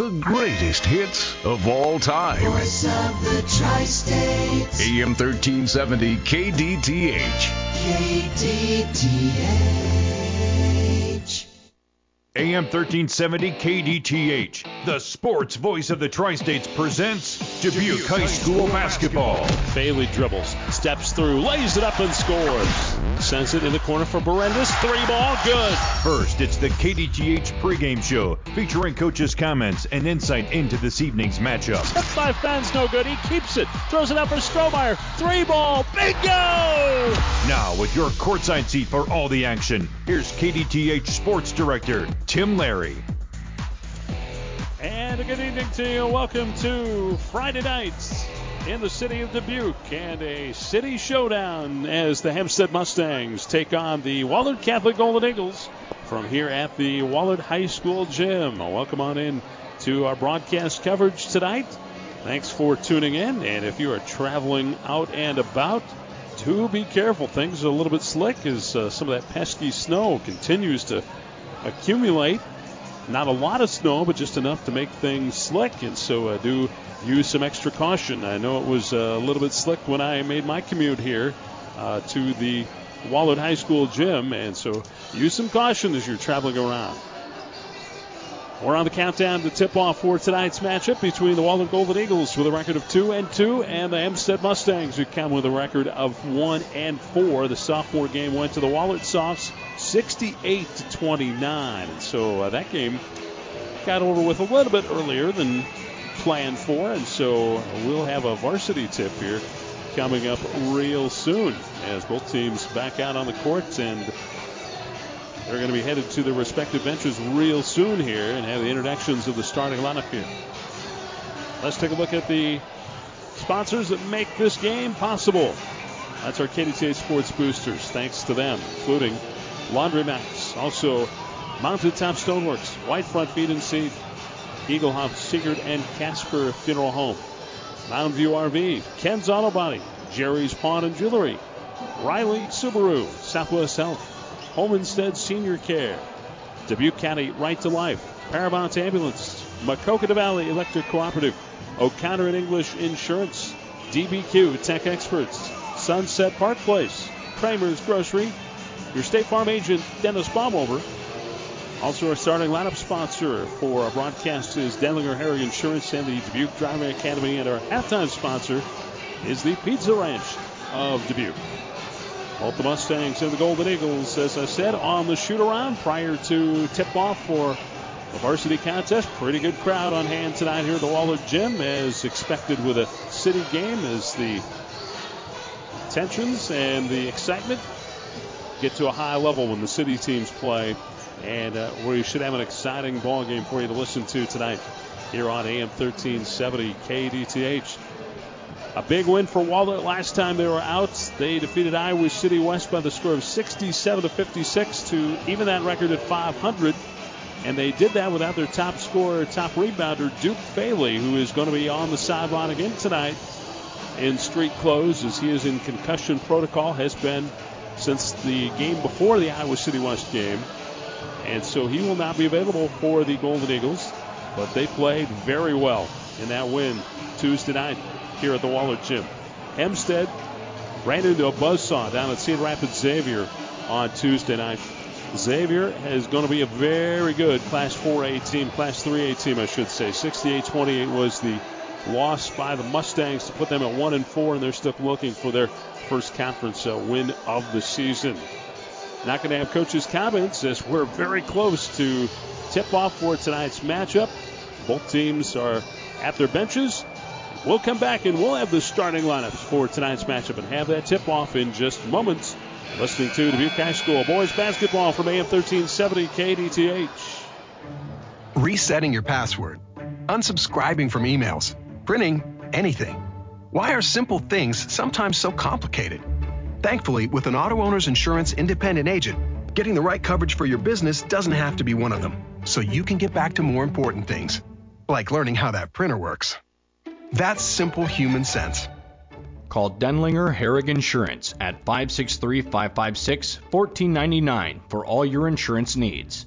the greatest hits of all time. Voice of the Tri-States. AM 1370 KDTH. KDTH. AM 1370 KDTH, the sports voice of the Tri States, presents Dubuque High School basketball. Bailey dribbles, steps through, lays it up and scores. Sends it in the corner for Berendis. Three ball, good. First, it's the KDTH pregame show featuring coaches' comments and insight into this evening's matchup. Tipped by Fens, no good. He keeps it, throws it up for Strohmeyer. Three ball, bingo! Now, with your courtside seat for all the action, here's KDTH Sports Director Tim Larry. And a good evening to you. Welcome to Friday nights in the city of Dubuque and a city showdown as the Hempstead Mustangs take on the Wahlert Catholic Golden Eagles from here at the Wahlert High School gym. Welcome on in to our broadcast coverage tonight. Thanks for tuning in. And if you are traveling out and about, do be careful. Things are a little bit slick as uh, some of that pesky snow continues to accumulate. Not a lot of snow, but just enough to make things slick. And so uh, do use some extra caution. I know it was uh, a little bit slick when I made my commute here uh, to the Wahlert High School gym. And so use some caution as you're traveling around. We're on the countdown to tip off for tonight's matchup between the Wahlert Golden Eagles with a record of 2 and 2 and the Hempstead Mustangs who come with a record of 1 and 4. The sophomore game went to the Wahlert Sophs 68 to 29. And so uh, that game got over with a little bit earlier than planned for. And so we'll have a varsity tip here coming up real soon as both teams back out on the courts and they're going to be headed to their respective benches real soon here and have the introductions of the starting lineup here. Let's take a look at the sponsors that make this game possible. That's our KDTH Sports Boosters. Thanks to them, including Laundry Max, also Mountain Top Stoneworks, White Front Feed and Seed, Egelhof, Siegert, and Casper Funeral Home, Mountain View RV, Ken's Auto Body, Jerry's Pawn and Jewelry, Riley Subaru, Southwest Health, Home Instead Senior Care, Dubuque County Right to Life, Paramount Ambulance, Maquoketa Valley Electric Cooperative, O'Connor and English Insurance, DBQ Tech Experts, Sunset Park Place, Kramer's Grocery, your State Farm agent, Dennis Baumhover. Also, our starting lineup sponsor for our broadcast is Denlinger Herrig Insurance and the Dubuque Driving Academy. And our halftime sponsor is the Pizza Ranch of Dubuque. Both the Mustangs and the Golden Eagles, as I said, on the shoot around prior to tip off for the varsity contest. Pretty good crowd on hand tonight here at the Wahlert Gym, as expected with a city game, as the tensions and the excitement get to a high level when the city teams play. And uh, we should have an exciting ball game for you to listen to tonight here on AM 1370 KDTH. A big win for Wahlert last time they were out. They defeated Iowa City West by the score of 67 to 56 to even that record at 500. And they did that without their top scorer, top rebounder, Duke Faley, who is going to be on the sideline again tonight in street clothes as he is in concussion protocol, has been since the game before the Iowa City West game. And so he will not be available for the Golden Eagles, but they played very well in that win Tuesday night here at the Wahlert Gym. Hempstead ran into a buzzsaw down at Cedar Rapids Xavier on Tuesday night. Xavier is going to be a very good Class 4A team, Class 3A team, I should say. 68-28 was the loss by the Mustangs to put them at one and four, and they're still looking for their first conference uh, win of the season. Not going to have coaches' comments as we're very close to tip off for tonight's matchup. Both teams are at their benches. We'll come back and we'll have the starting lineups for tonight's matchup and have that tip off in just moments. Listening to Dubuque High School boys basketball from AM 1370 KDTH. Resetting your password, unsubscribing from emails, printing anything. Why are simple things sometimes so complicated? Thankfully, with an auto owner's insurance independent agent, getting the right coverage for your business doesn't have to be one of them, so you can get back to more important things, like learning how that printer works. That's simple human sense. Call Denlinger Herrig Insurance at 563 556 1499 for all your insurance needs.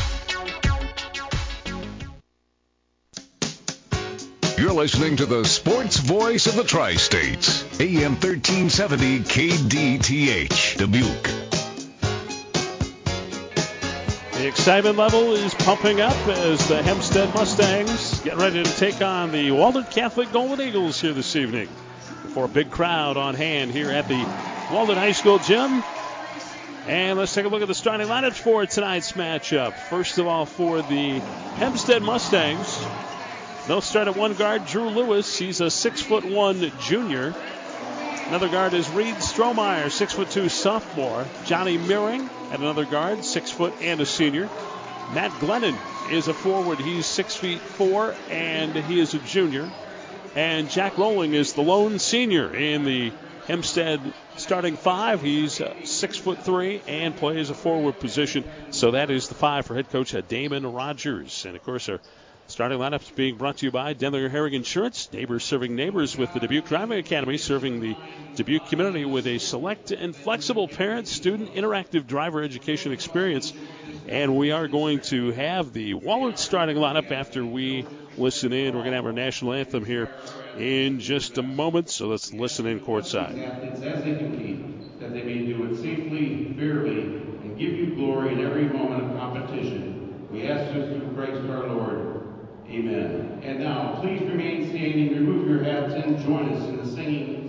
You're listening to the sports voice of the Tri States, AM 1370 KDTH, Dubuque. The excitement level is pumping up as the Hempstead Mustangs get ready to take on the Wahlert Catholic Golden Eagles here this evening. For a big crowd on hand here at the Wahlert High School gym. And let's take a look at the starting lineups for tonight's matchup. First of all, for the Hempstead Mustangs, They'll start at one guard, Drew Lewis. He's a six foot one junior. Another guard is Reed Strohmeyer, six foot two sophomore. Johnny Meering at another guard, six foot and a senior. Matt Glennon is a forward. He's six feet four and he is a junior. And Jack Rowling is the lone senior in the Hempstead starting five. He's uh, six foot three and plays a forward position. So that is the five for head coach uh, Damon Rogers. And of course, our Starting lineups being brought to you by Denlinger Herrig Insurance, neighbors serving neighbors with the Dubuque Driving Academy, serving the Dubuque community with a select and flexible parent student interactive driver education experience. And we are going to have the Wahlert starting lineup after we listen in. We're going to have our national anthem here in just a moment, so let's listen in courtside. They compete, that they may do it safely, fairly, and give you glory in every moment of competition. We ask this through Christ our Lord. Amen. And now, please remain standing, remove your hats, and join us in the singing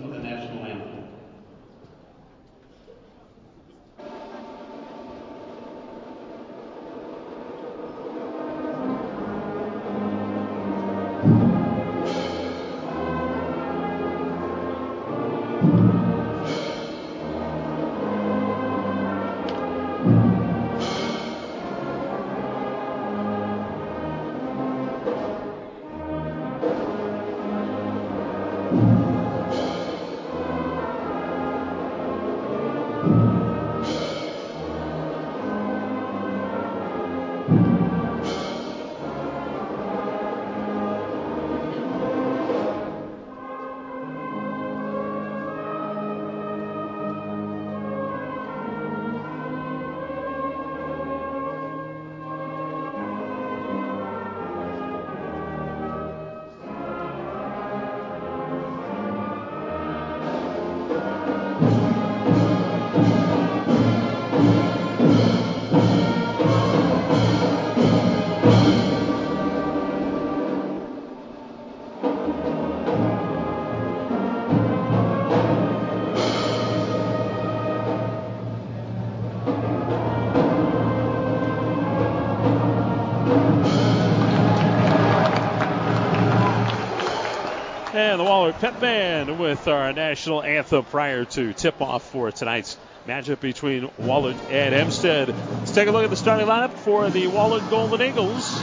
And the Wahlert Pep Band with our national anthem prior to tip off for tonight's matchup between Wahlert and Hempstead. Let's take a look at the starting lineup for the Wahlert Golden Eagles.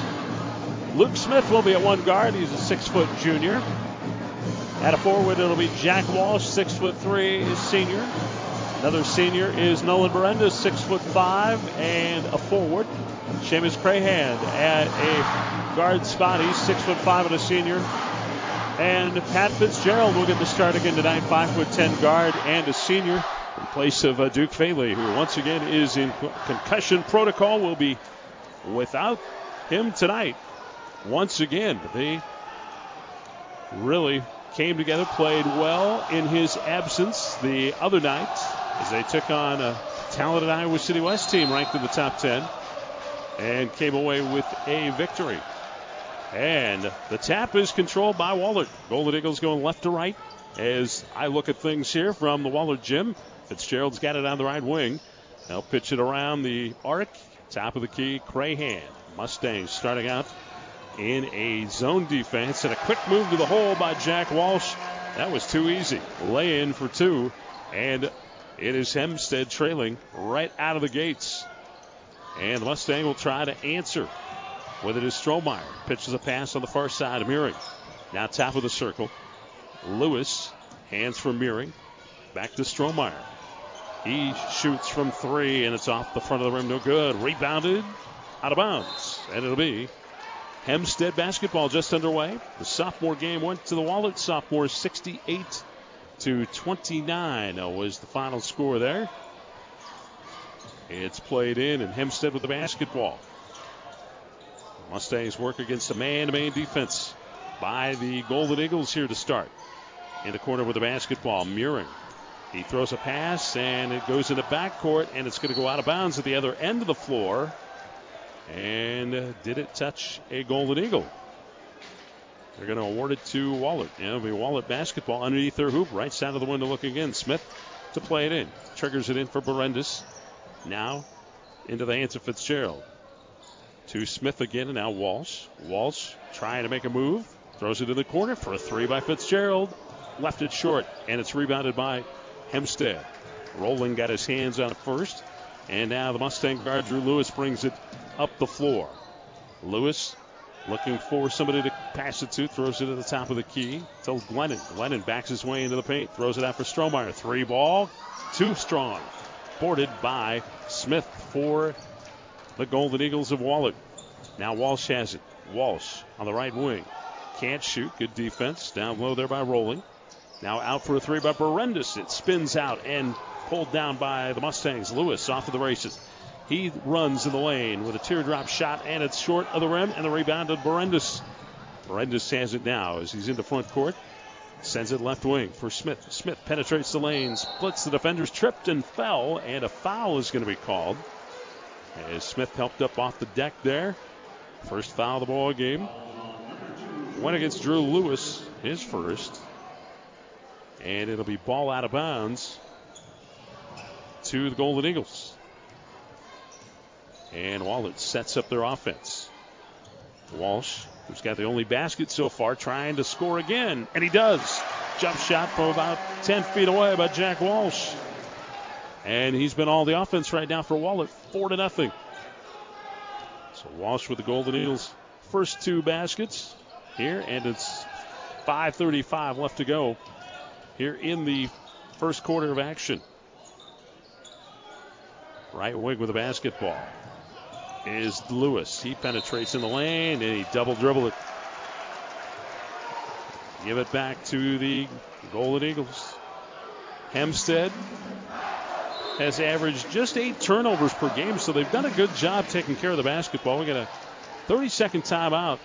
Luke Smith will be at one guard. He's a six foot junior. At a forward, it'll be Jack Walsh, six foot three, senior. Another senior is Nolan Berenda, six foot five, and a forward. Seamus Crahan at a guard spot. He's six foot five and a senior. And Pat Fitzgerald will get the start again tonight, five foot ten guard and a senior in place of uh, Duke Faley, who once again is in concussion protocol. Will be without him tonight. Once again, they really came together, played well in his absence the other night as they took on a talented Iowa City West team ranked in the top 10 and came away with a victory. And the tap is controlled by Wahlert. Golden Eagles going left to right as I look at things here from the Wahlert gym. Fitzgerald's got it on the right wing. They'll pitch it around the arc. Top of the key, Crahan. Mustangs starting out in a zone defense and a quick move to the hole by Jack Walsh. That was too easy. Lay in for two. And it is Hempstead trailing right out of the gates. And the Mustang will try to answer with it is Strohmeyer. Pitches a pass on the far side of Meering. Now top of the circle. Lewis, hands for Meering. Back to Strohmeyer. He shoots from three, and it's off the front of the rim. No good. Rebounded out of bounds. And it'll be Hempstead basketball just underway. The sophomore game went to the Wahlert Sophomore 68 to 29 was the final score there. It's played in, and Hempstead with the basketball. Mustangs work against a man to man defense by the Golden Eagles here to start. In the corner with the basketball, Meering. He throws a pass and it goes into backcourt and it's going to go out of bounds at the other end of the floor. And uh, did it touch a Golden Eagle? They're going to award it to Wahlert. Yeah, it'll be Wahlert basketball underneath their hoop, right side of the window looking in. Smith to play it in. Triggers it in for Berendis. Now into the hands of Fitzgerald. To Smith again, and now Walsh. Walsh trying to make a move. Throws it in the corner for a three by Fitzgerald. Left it short, and it's rebounded by Hempstead. Rolling got his hands on it first. And now the Mustang guard, Drew Lewis, brings it up the floor. Lewis looking for somebody to pass it to, throws it at the top of the key to Glennon. Glennon backs his way into the paint, throws it out for Strohmeyer. Three ball, too strong. Boarded by Smith for the Golden Eagles of Wahlert. Now Walsh has it. Walsh on the right wing. Can't shoot. Good defense. Down low there by Rolling. Now out for a three by Berendis. It spins out and pulled down by the Mustangs. Lewis off of the races. He runs in the lane with a teardrop shot, and it's short of the rim, and the rebound of Berendis. Berendis has it now as he's in the front court. Sends it left wing for Smith. Smith penetrates the lane, splits the defenders, tripped and fell, and a foul is going to be called. As Smith helped up off the deck there. First foul of the ball game. Went against Drew Lewis, his first. And it'll be ball out of bounds to the Golden Eagles. And Wahlert sets up their offense. Walsh, who's got the only basket so far, trying to score again, and he does. Jump shot from about 10 feet away by Jack Walsh. And he's been all the offense right now for Wahlert, 4 to nothing. So Walsh with the Golden Eagles' first two baskets here, and it's 5.35 left to go here in the first quarter of action. Right wing with the basketball is Lewis. He penetrates in the lane and he double dribble it. Give it back to the Golden Eagles. Hempstead has averaged just eight turnovers per game, so they've done a good job taking care of the basketball. We got a 30 second timeout.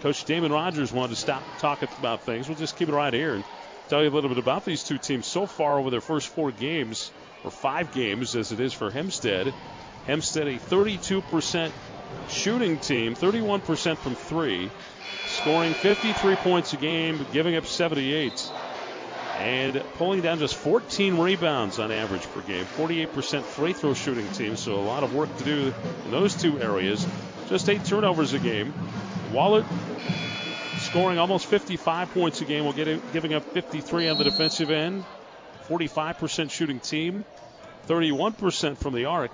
Coach Damon Rogers wanted to stop talking about things. We'll just keep it right here and tell you a little bit about these two teams so far over their first four games, or five games as it is for Hempstead. Hempstead, a 32% shooting team, 31% from three, scoring 53 points a game, giving up 78, and pulling down just 14 rebounds on average per game. 48% free throw shooting team, so a lot of work to do in those two areas. Just eight turnovers a game. Wahlert scoring almost 55 points a game while giving up 53 on the defensive end. 45% shooting team, 31% from the arc,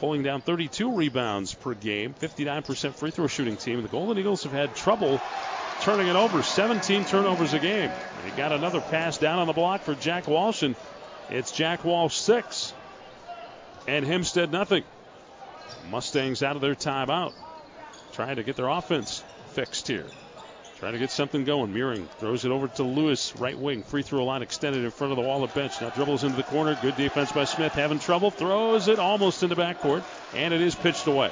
pulling down 32 rebounds per game, 59% free throw shooting team. The Golden Eagles have had trouble turning it over, 17 turnovers a game. They got another pass down on the block for Jack Walsh, and it's Jack Walsh six, and Hempstead nothing. Mustangs out of their timeout, trying to get their offense fixed here. Trying to get something going. Meering throws it over to Lewis, right wing. Free throw line extended in front of the wall of bench. Now dribbles into the corner. Good defense by Smith. Having trouble. Throws it almost into backcourt. And it is pitched away.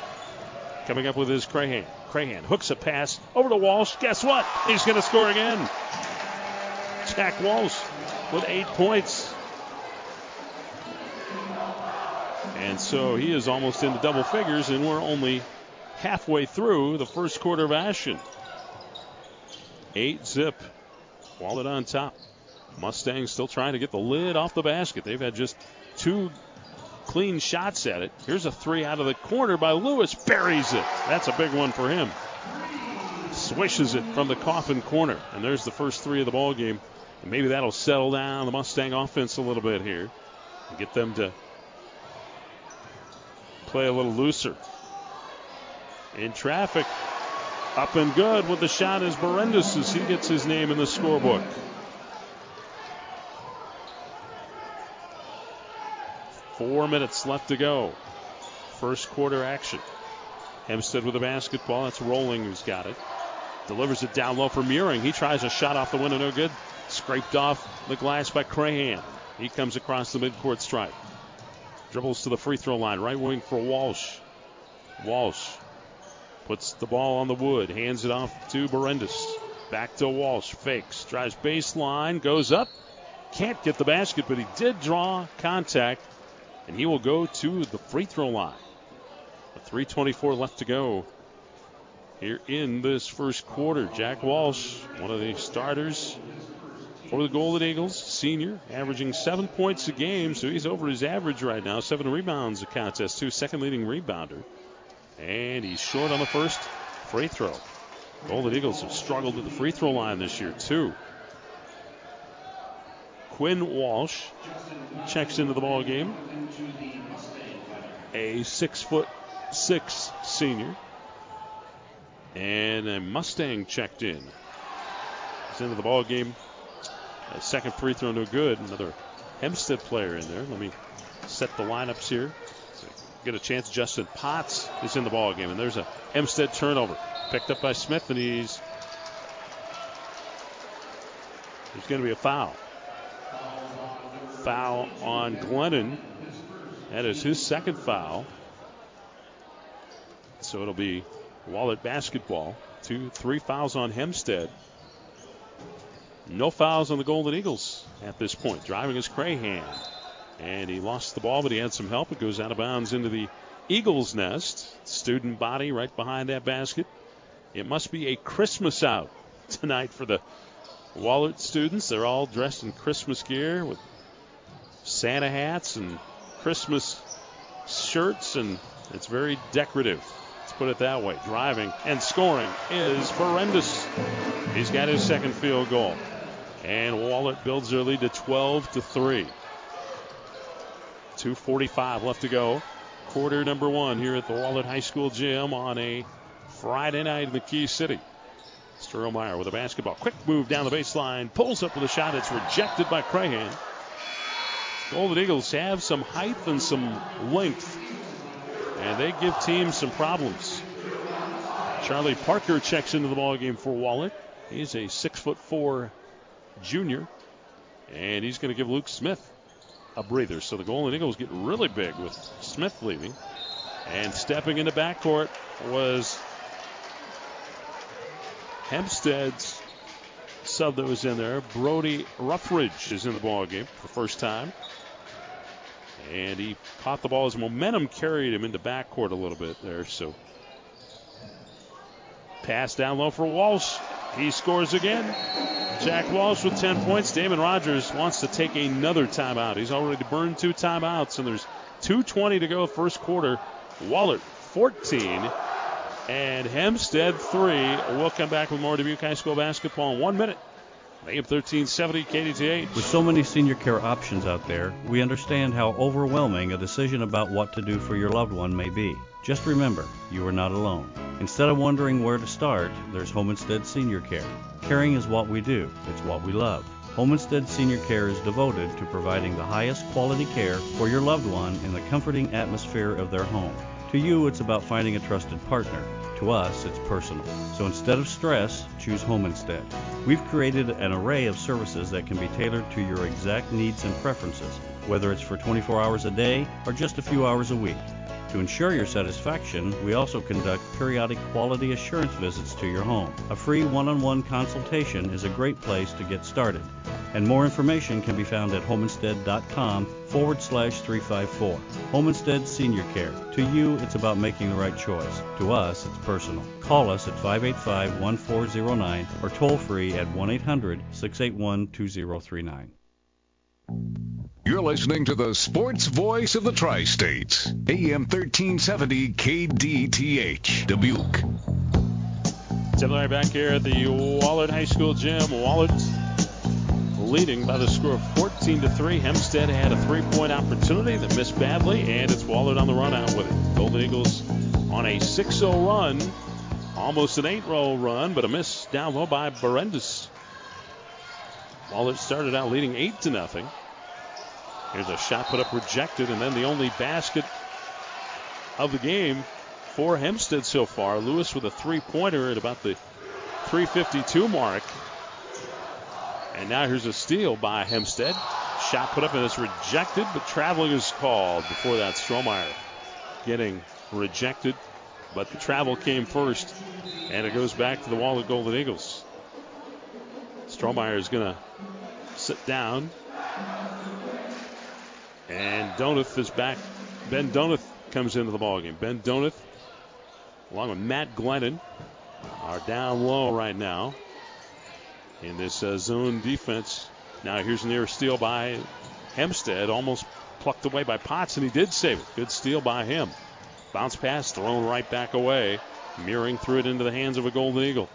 Coming up with his Crahan. Crahan hooks a pass over to Walsh. Guess what? He's going to score again. Jack Walsh with eight points. And so he is almost into double figures, and we're only halfway through the first quarter of action. Eight zip. Wahlert on top. Mustangs still trying to get the lid off the basket. They've had just two clean shots at it. Here's a three out of the corner by Lewis. Buries it. That's a big one for him. Swishes it from the coffin corner. And there's the first three of the ball game. And maybe that'll settle down the Mustang offense a little bit here. And get them to play a little looser. In traffic Up and good with the shot is Berendis as he gets his name in the scorebook. Four minutes left to go. First quarter action. Hempstead with the basketball. That's Rolling who's got it. Delivers it down low for Meering. He tries a shot off the window, no good. Scraped off the glass by Crahan. He comes across the midcourt stripe. Dribbles to the free throw line. Right wing for Walsh. Walsh puts the ball on the wood. Hands it off to Berendis. Back to Walsh. Fakes. Drives baseline. Goes up. Can't get the basket, but he did draw contact. And he will go to the free throw line. 3.24 left to go here in this first quarter. Jack Walsh, one of the starters for the Golden Eagles, senior, averaging seven points a game, so he's over his average right now. Seven rebounds a contest, too, second leading rebounder. And he's short on the first free throw. Golden Eagles have struggled at the free throw line this year, too. Quinn Walsh checks into the ball game. A six foot six senior. And a Mustang checked in. He's into the ball game. A second free throw, no good. Another Hempstead player in there. Let me set the lineups here. Get a chance. Justin Potts is in the ball game, and there's a Hempstead turnover picked up by Smith, and he's there's going to be a foul. Foul on Glennon. That is his second foul. So it'll be Wahlert basketball. Two, three fouls on Hempstead. No fouls on the Golden Eagles at this point. Driving is Crahan. And he lost the ball, but he had some help. It goes out of bounds into the Eagles' nest. Student body right behind that basket. It must be a Christmas out tonight for the Wahlert students. They're all dressed in Christmas gear with Santa hats and Christmas shirts, and it's very decorative Let's put it that way. Driving and scoring is horrendous. He's got his second field goal. And Wahlert builds their lead to 12 to 3. 2.45 left to go. Quarter number one here at the Wahlert High School gym on a Friday night in the Key City. Strohmeyer with a basketball. Quick move down the baseline. Pulls up with a shot. It's rejected by Crahan. Golden Eagles have some height and some length and they give teams some problems. Charlie Parker checks into the ball game for Wahlert. He's a six foot four junior, and he's going to give Luke Smith a breather. So the Golden Eagles get really big with Smith leaving, and stepping into backcourt was Hempstead's sub that was in there. Brody Ruffridge is in the ball game for the first time. And he caught the ball. His momentum carried him into backcourt a little bit there. So pass down low for Walsh. He scores again. Jack Walsh with 10 points. Damon Rogers wants to take another timeout. He's already burned two timeouts, and there's 2.20 to go first quarter. Wahlert 14 and Hempstead 3. We'll come back with more Dubuque High School basketball in one minute. AM 1370 KDTH. With so many senior care options out there, we understand how overwhelming a decision about what to do for your loved one may be. Just remember, you are not alone. Instead of wondering where to start, there's Home Instead Senior Care. Caring is what we do, it's what we love. Home Instead Senior Care is devoted to providing the highest quality care for your loved one in the comforting atmosphere of their home. To you, it's about finding a trusted partner. To us, it's personal. So instead of stress, choose home instead. We've created an array of services that can be tailored to your exact needs and preferences, whether it's for 24 hours a day or just a few hours a week. To ensure your satisfaction, we also conduct periodic quality assurance visits to your home. A free one on one consultation is a great place to get started, and more information can be found at homeinstead.com forward slash 354. Home Instead Senior Care. To you, it's about making the right choice. To us, it's personal. Call us at 585 1409 or toll free at 1 800 681 2039. You're listening to the sports voice of the Tri States, AM 1370 KDTH, Dubuque. Similar back here at the Wahlert High School gym. Wahlert leading by the score of 14 to 3. Hempstead had a three point opportunity that missed badly, and it's Wahlert on the run out with it. Golden Eagles on a 6 0 run Almost an eight roll run, but a miss down low by Berendis. Wahlert started out leading eight to nothing. Here's a shot put up rejected, and then the only basket of the game for Hempstead so far. Lewis with a three pointer at about the 352 mark. And now here's a steal by Hempstead. Shot put up and it's rejected, but traveling is called before that. Strohmeyer getting rejected, but the travel came first, and it goes back to the Wahlert Golden Eagles. Strohmeyer is going to sit down, and Donath is back. Ben Donath comes into the ballgame. Ben Donath, along with Matt Glennon, are down low right now in this uh, zone defense. Now here's an air steal by Hempstead, almost plucked away by Potts, and he did save it. Good steal by him. Bounce pass thrown right back away, mirroring through it into the hands of a Golden Eagle.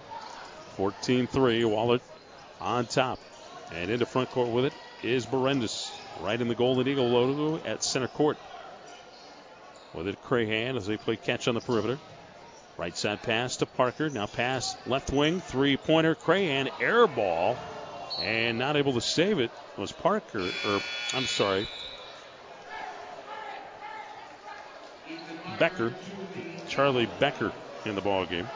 14 3, Wahlert on top. And into front court with it is Berendis, right in the Golden Eagle logo at center court. With it, Crahan as they play catch on the perimeter. Right side pass to Parker. Now pass left wing, three pointer. Crahan air ball and not able to save it was Parker, or I'm sorry, Becker, Charlie Becker in the ball game.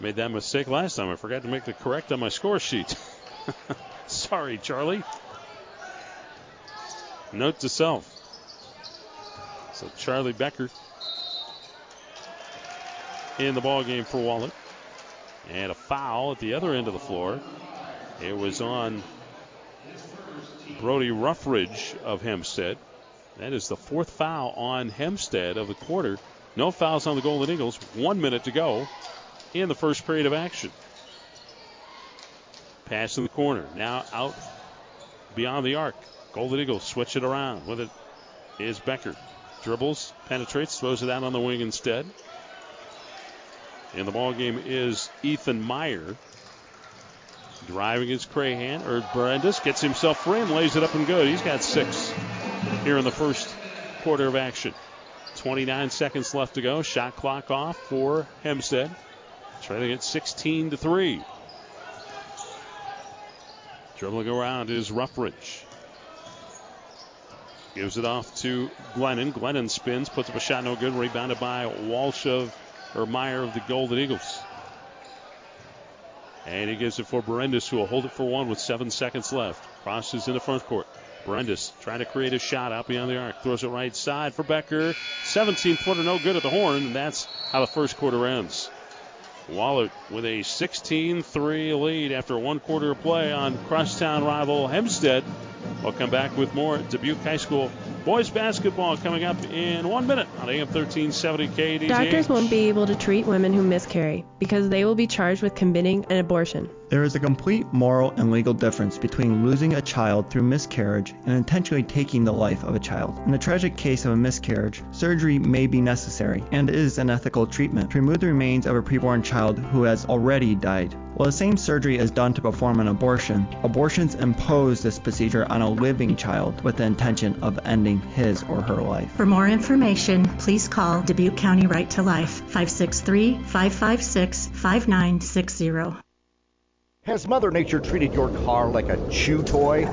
Made that mistake last time. I forgot to make the correct on my score sheet. sorry, Charlie. Note to self. So Charlie Becker in the ball game for Wahlert. And a foul at the other end of the floor. It was on Brody Ruffridge of Hempstead. That is the fourth foul on Hempstead of the quarter. No fouls on the Golden Eagles. One minute to go in the first period of action. Pass in the corner. Now out beyond the arc. Golden Eagles switch it around. With it is Becker. Dribbles, penetrates, throws it out on the wing instead. In the ball game is Ethan Meyer. Driving is Crahan, or Berendis gets himself free and lays it up and good. He's got six here in the first quarter of action. 29 seconds left to go. Shot clock off for Hempstead. Trailing at 16 to 3. Dribbling around is Ruffridge. Gives it off to Glennon. Glennon spins, puts up a shot, no good. Rebounded by Walsh of or Meyer of the Golden Eagles. And he gives it for Berendis, who will hold it for one with seven seconds left. Crosses in the front court. Berendis trying to create a shot out beyond the arc. Throws it right side for Becker. 17 footer, no good at the horn, and that's how the first quarter ends. Wahlert with a 16 3 lead after one quarter of play on crosstown rival Hempstead. We'll come back with more at Dubuque High School boys basketball coming up in one minute on AM 1370 KD. Doctors won't be able to treat women who miscarry because they will be charged with committing an abortion. There is a complete moral and legal difference between losing a child through miscarriage and intentionally taking the life of a child. In the tragic case of a miscarriage, surgery may be necessary and is an ethical treatment to remove the remains of a preborn child who has already died. While the same surgery is done to perform an abortion, abortions impose this procedure on a living child with the intention of ending his or her life. For more information, please call Dubuque County Right to Life 563 556 5960. Has Mother Nature treated your car like a chew toy?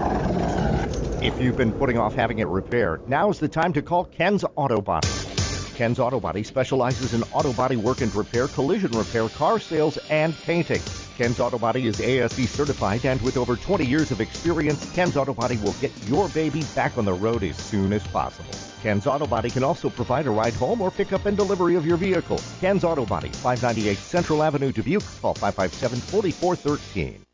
If you've been putting off having it repaired, now's the time to call Ken's Auto Body. Ken's Auto Body specializes in auto body work and repair, collision repair, car sales, and painting. Ken's Auto Body is ASE certified, and with over 20 years of experience, Ken's Auto Body will get your baby back on the road as soon as possible. Ken's Auto Body can also provide a ride home or pickup and delivery of your vehicle. Ken's Auto Body, 598 Central Avenue, Dubuque. Call 557 4413.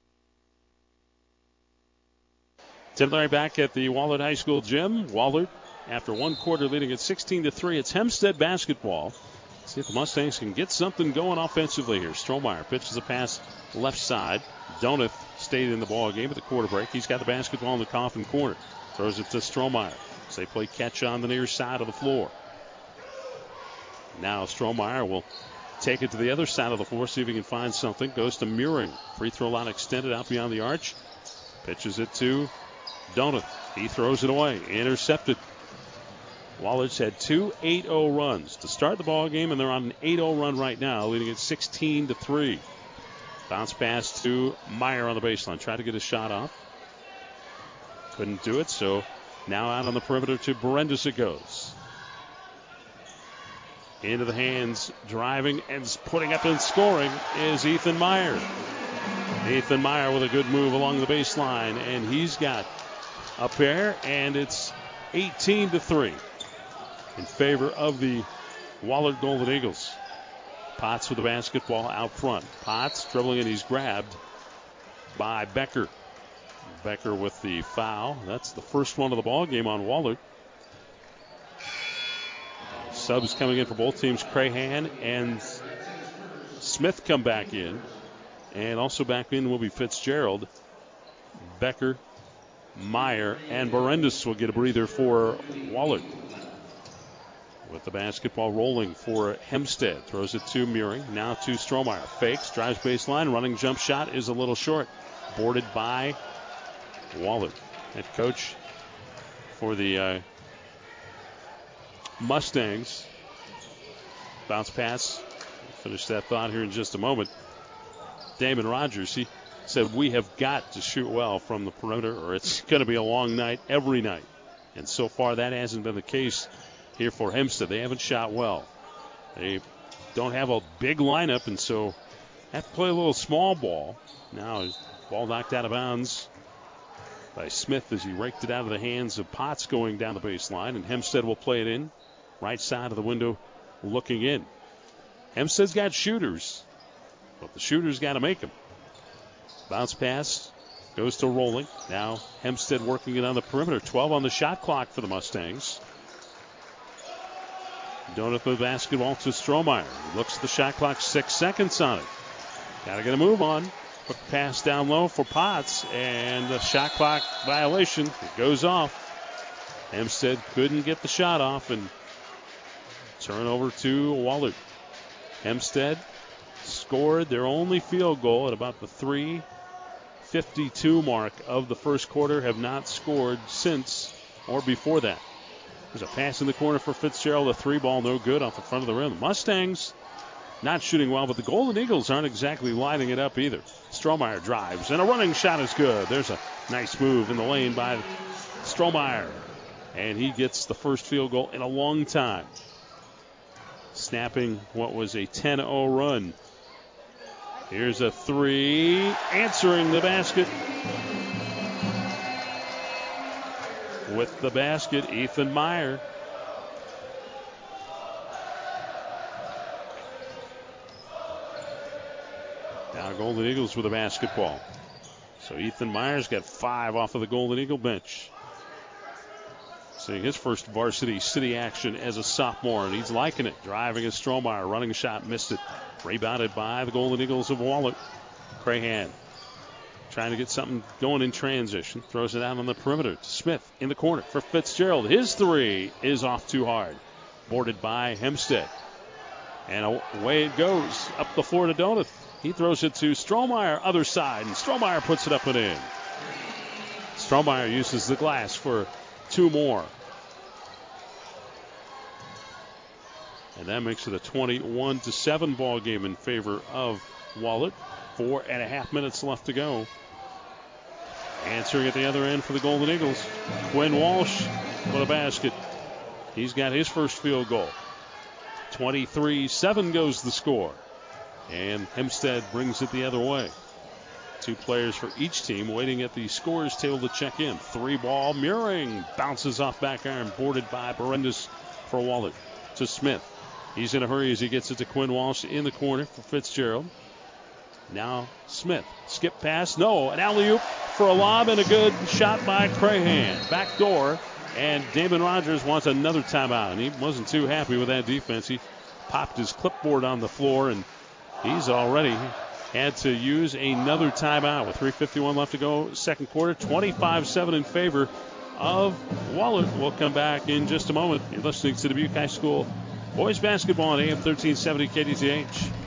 Tim Larry back at the Wahlert High School gym. Wahlert, after one quarter, leading at 16 to 3. It's Hempstead basketball. See if the Mustangs can get something going offensively here. Strohmeyer pitches a pass left side. Donath stayed in the ball game at the quarter break. He's got the basketball in the coffin corner. Throws it to Strohmeyer. They play catch on the near side of the floor. Now Strohmeyer will take it to the other side of the floor, see if he can find something. Goes to Meering. Free throw line extended out beyond the arch. Pitches it to Donath. He throws it away. Intercepted. Wahlert's had two 8-0 runs to start the ball game, and they're on an 8-0 run right now, leading it 16 to three. Bounce pass to Meyer on the baseline. Tried to get a shot off. Couldn't do it, so now out on the perimeter to Berendis it goes. Into the hands, driving and putting up and scoring is Ethan Meyer. Ethan Meyer with a good move along the baseline, and he's got a pair, and it's 18 to 3 in favor of the Wahlert Golden Eagles. Potts with the basketball out front. Potts dribbling and he's grabbed by Becker. Becker with the foul. That's the first one of the ball game on Wahlert. Subs coming in for both teams. Crahan and Smith come back in. And also back in will be Fitzgerald. Becker, Meyer, and Berendis will get a breather for Wahlert. With the basketball rolling for Hempstead. Throws it to Meering. Now to Strohmeyer. Fakes, drives baseline. Running jump shot is a little short. Boarded by Wahlert. Head coach for the uh, Mustangs. Bounce pass. Finish that thought here in just a moment. Damon Rogers, he said, We have got to shoot well from the perimeter, or it's going to be a long night every night. And so far, that hasn't been the case here for Hempstead. They haven't shot well. They don't have a big lineup, and so have to play a little small ball. Now, ball knocked out of bounds by Smith as he raked it out of the hands of Potts going down the baseline, and Hempstead will play it in. Right side of the window looking in. Hempstead's got shooters, but the shooters got to make them. Bounce pass goes to rolling. Now Hempstead working it on the perimeter. 12 on the shot clock for the Mustangs. With basketball to Strohmeyer. Looks at the shot clock, six seconds on it. Got to get a move on. Quick pass down low for Potts, and the shot clock violation. It goes off. Hempstead couldn't get the shot off, and turnover to Wahlert. Hempstead scored their only field goal at about the 3:52 mark of the first quarter. Have not scored since or before that. There's a pass in the corner for Fitzgerald. A three ball, no good off the front of the rim. The Mustangs not shooting well, but the Golden Eagles aren't exactly lining it up either. Strohmeyer drives, and a running shot is good. There's a nice move in the lane by Strohmeyer, and he gets the first field goal in a long time. Snapping what was a 10 0 run. Here's a three, answering the basket. With the basket, Ethan Meyer. Now Golden Eagles with a basketball. So Ethan Meyer's got five off of the Golden Eagle bench. Seeing his first varsity city action as a sophomore, and he's liking it. Driving as Strohmeyer, running shot, missed it. Rebounded by the Golden Eagles of Wahlert. Crahan trying to get something going in transition. Throws it out on the perimeter to Smith in the corner for Fitzgerald. His three is off too hard. Boarded by Hempstead. And away it goes up the floor to Donath. He throws it to Strohmeyer, other side, and Strohmeyer puts it up and in. Strohmeyer uses the glass for two more. And that makes it a 21 7 ball game in favor of Wahlert. Four and a half minutes left to go. Answering at the other end for the Golden Eagles, Quinn Walsh with a basket. He's got his first field goal. 23 7 goes the score. And Hempstead brings it the other way. Two players for each team waiting at the scores table to check in. Three ball, Meering bounces off back iron, boarded by Berendis for Wahlert to Smith. He's in a hurry as he gets it to Quinn Walsh in the corner for Fitzgerald. Now Smith. Skip pass. No. An alley oop for a lob and a good shot by Crahan. Back door. And Damon Rogers wants another timeout. And he wasn't too happy with that defense. He popped his clipboard on the floor and he's already had to use another timeout with 3.51 left to go, second quarter. 25 7 in favor of Wahlert. We'll come back in just a moment. You're listening to Dubuque High School boys basketball on AM 1370 KDTH.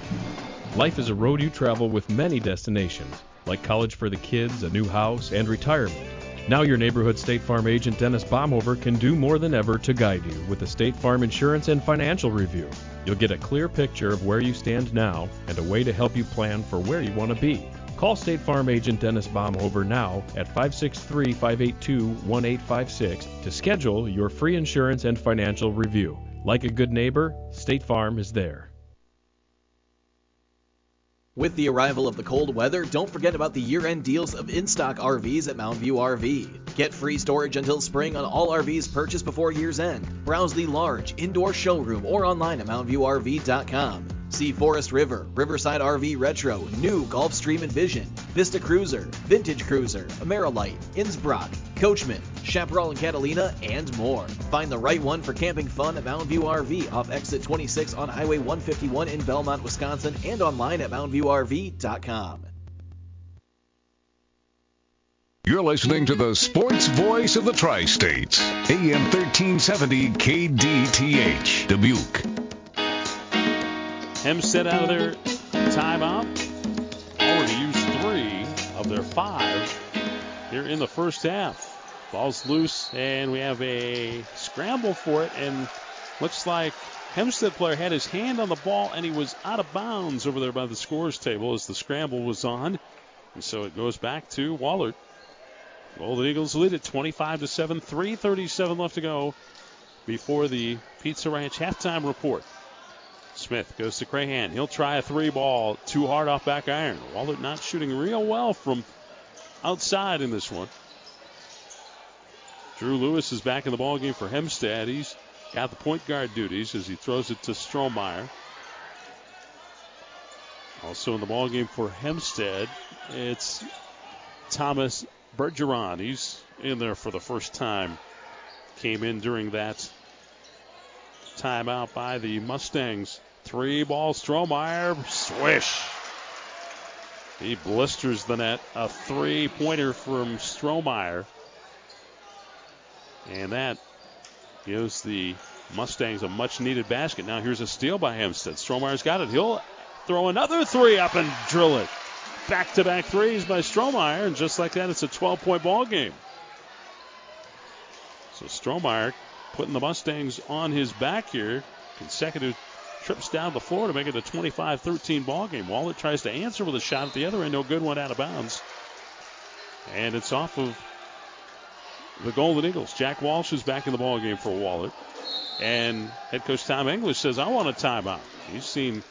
Life is a road you travel with many destinations, like college for the kids, a new house, and retirement. Now your neighborhood State Farm agent Dennis Baumhover can do more than ever to guide you with a State Farm insurance and financial review. You'll get a clear picture of where you stand now and a way to help you plan for where you want to be. Call State Farm agent Dennis Baumhover now at 563 582 1856 to schedule your free insurance and financial review. Like a good neighbor, State Farm is there. With the arrival of the cold weather, don't forget about the year-end deals of in-stock RVs at Mountain View RV. Get free storage until spring on all RVs purchased before year's end. Browse the large indoor showroom or online at mountainviewrv.com. See Forest River, Riverside RV Retro, new Gulfstream Envision, Vista Cruiser, Vintage Cruiser, Amerilite, Innsbruck, Coachmen, Chaparral and Catalina, and more. Find the right one for camping fun at Mountain View RV off exit 26 on Highway 151 in Belmont, Wisconsin, and online at mountainviewrv.com. You're listening to the sports voice of the Tri States, AM 1370 KDTH, Dubuque. Hempstead out of their timeout. Already used three of their five here in the first half. Ball's loose, and we have a scramble for it, and looks like Hempstead player had his hand on the ball, and he was out of bounds over there by the scores table as the scramble was on. And so it goes back to Wahlert. Golden Eagles lead at 25 to 7, 3:37 left to go before the Pizza Ranch halftime report. Smith goes to Crahan. He'll try a three ball, too hard off back iron. Wahlert not shooting real well from outside in this one. Drew Lewis is back in the ball game for Hempstead. He's got the point guard duties as he throws it to Strohmeyer. Also in the ball game for Hempstead, it's Thomas Bergeron. He's in there for the first time. Came in during that timeout by the Mustangs. Three ball Strohmeyer. Swish. He blisters the net. A three pointer from Strohmeyer. And that gives the Mustangs a much needed basket. Now here's a steal by Hempstead. Strohmeyer's got it. He'll throw another three up and drill it. Back to back threes by Strohmeyer, and just like that, it's a 12 point ball game. So Strohmeyer putting the Mustangs on his back here. Consecutive trips down the floor to make it a 25 13 ball game. Wahlert tries to answer with a shot at the other end. No good one out of bounds. And it's off of the Golden Eagles. Jack Walsh is back in the ball game for Wahlert. And head coach Tom English says, I want a timeout. He's seen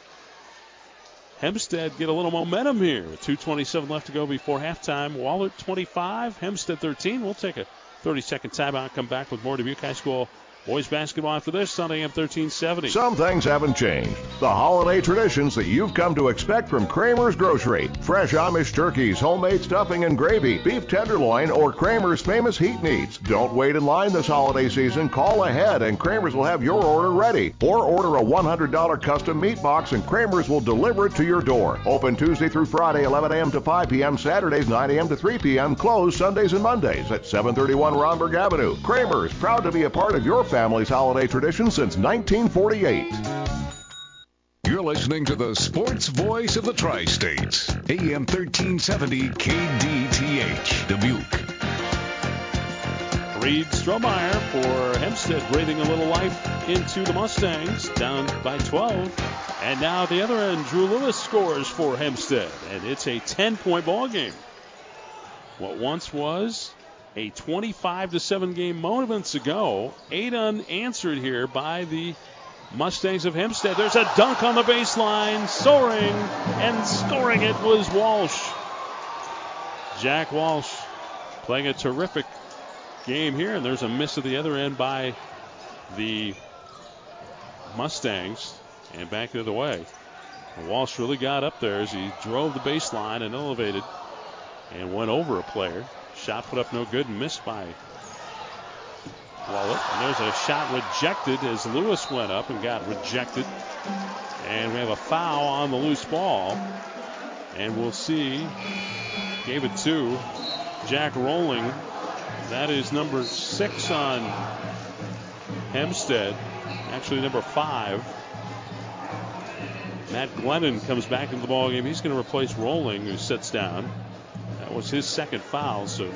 Hempstead get a little momentum here with 2.27 left to go before halftime. Wahlert 25, Hempstead 13. We'll take a 30 second timeout, come back with more Dubuque High School Boys basketball after this, Sunday AM 1370. Some things haven't changed. The holiday traditions that you've come to expect from Kramer's Grocery. Fresh Amish turkeys, homemade stuffing and gravy, beef tenderloin, or Kramer's famous heat needs. Don't wait in line this holiday season. Call ahead and Kramer's will have your order ready. Or order a $100 custom meat box and Kramer's will deliver it to your door. Open Tuesday through Friday, 11 a.m. to 5 p.m., Saturdays, 9 a.m. to 3 p.m., closed Sundays and Mondays at 731 Rhomberg Avenue. Kramer's, proud to be a part of your family's holiday tradition since 1948. You're listening to the sports voice of the Tri States, AM 1370 KDTH, Dubuque. Reed Strohmeyer for Hempstead breathing a little life into the Mustangs, down by 12. And now the other end, Drew Lewis scores for Hempstead, and it's a 10 point ball game. What once was a 25 to 7 game moments ago, eight unanswered here by the Mustangs of Hempstead. There's a dunk on the baseline, soaring and scoring it was Walsh. Jack Walsh playing a terrific game here, and there's a miss at the other end by the Mustangs, and back the other way. Walsh really got up there as he drove the baseline and elevated and went over a player. Shot put up no good and missed by Wahlert. And there's a shot rejected as Lewis went up and got rejected. And we have a foul on the loose ball. And we'll see. Gave it to Jack Rolling. That is number six on Hempstead. Actually, number five. Matt Glennon comes back into the ball game. He's going to replace Rolling, who sits down. Was his second foul, so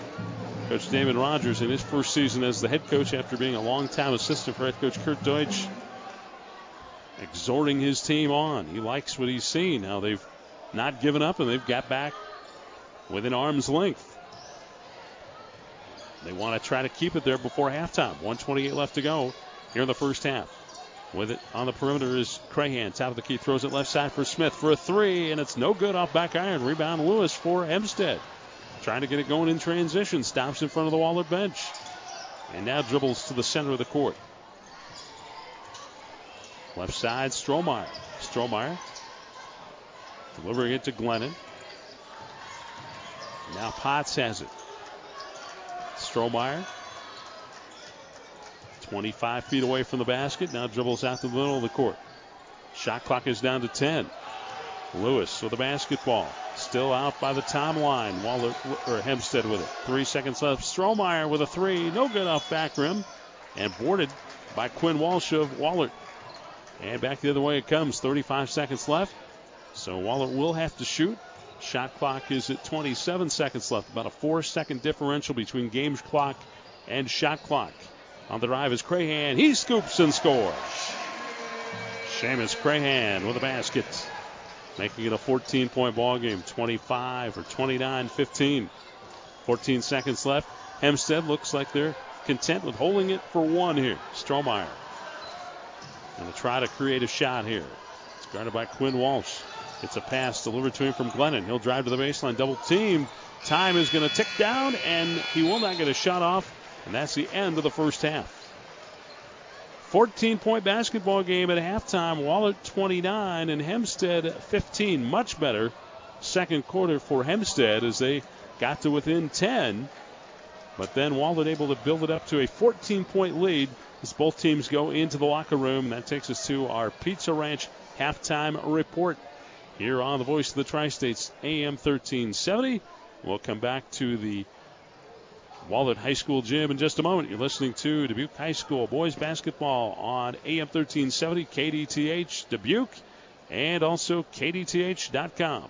Coach Damon Rogers in his first season as the head coach after being a long-time assistant for head coach Kurt Deutsch, exhorting his team on. He likes what he's seen, Now they've not given up and they've got back within arm's length. They want to try to keep it there before halftime. 128 left to go here in the first half. With it on the perimeter is Crahan. Top of the key throws it left side for Smith for a three, and it's no good off back iron. Rebound Lewis for Hempstead. Trying to get it going in transition. Stops in front of the Wahlert bench. And now dribbles to the center of the court. Left side, Strohmeyer. Strohmeyer delivering it to Glennon. Now Potts has it. Strohmeyer 25 feet away from the basket. Now dribbles out to the middle of the court. Shot clock is down to 10. Lewis with the basketball. Still out by the timeline. Wahlert or Hempstead with it. Three seconds left. Strohmeyer with a three. No good off back rim. And boarded by Quinn Walsh of Wahlert. And back the other way it comes. 35 seconds left. So Wahlert will have to shoot. Shot clock is at 27 seconds left. About a four second differential between game clock and shot clock. On the drive is Crahan. He scoops and scores. Seamus Crahan with a basket, making it a 14 point ball game. 25 or 29 15. 14 seconds left. Hempstead looks like they're content with holding it for one here. Strohmeyer. Going to try to create a shot here. It's guarded by Quinn Walsh. It's a pass delivered to him from Glennon. He'll drive to the baseline, double team. Time is going to tick down, and he will not get a shot off. And that's the end of the first half. 14 point basketball game at halftime. Wahlert 29 and Hempstead 15. Much better second quarter for Hempstead as they got to within 10. But then Wahlert able to build it up to a 14 point lead as both teams go into the locker room. That takes us to our Pizza Ranch halftime report here on the Voice of the Tri States AM 1370. We'll come back to the Wahlert High School gym in just a moment. You're listening to Dubuque High School boys basketball on AM 1370 KDTH Dubuque and also KDTH.com.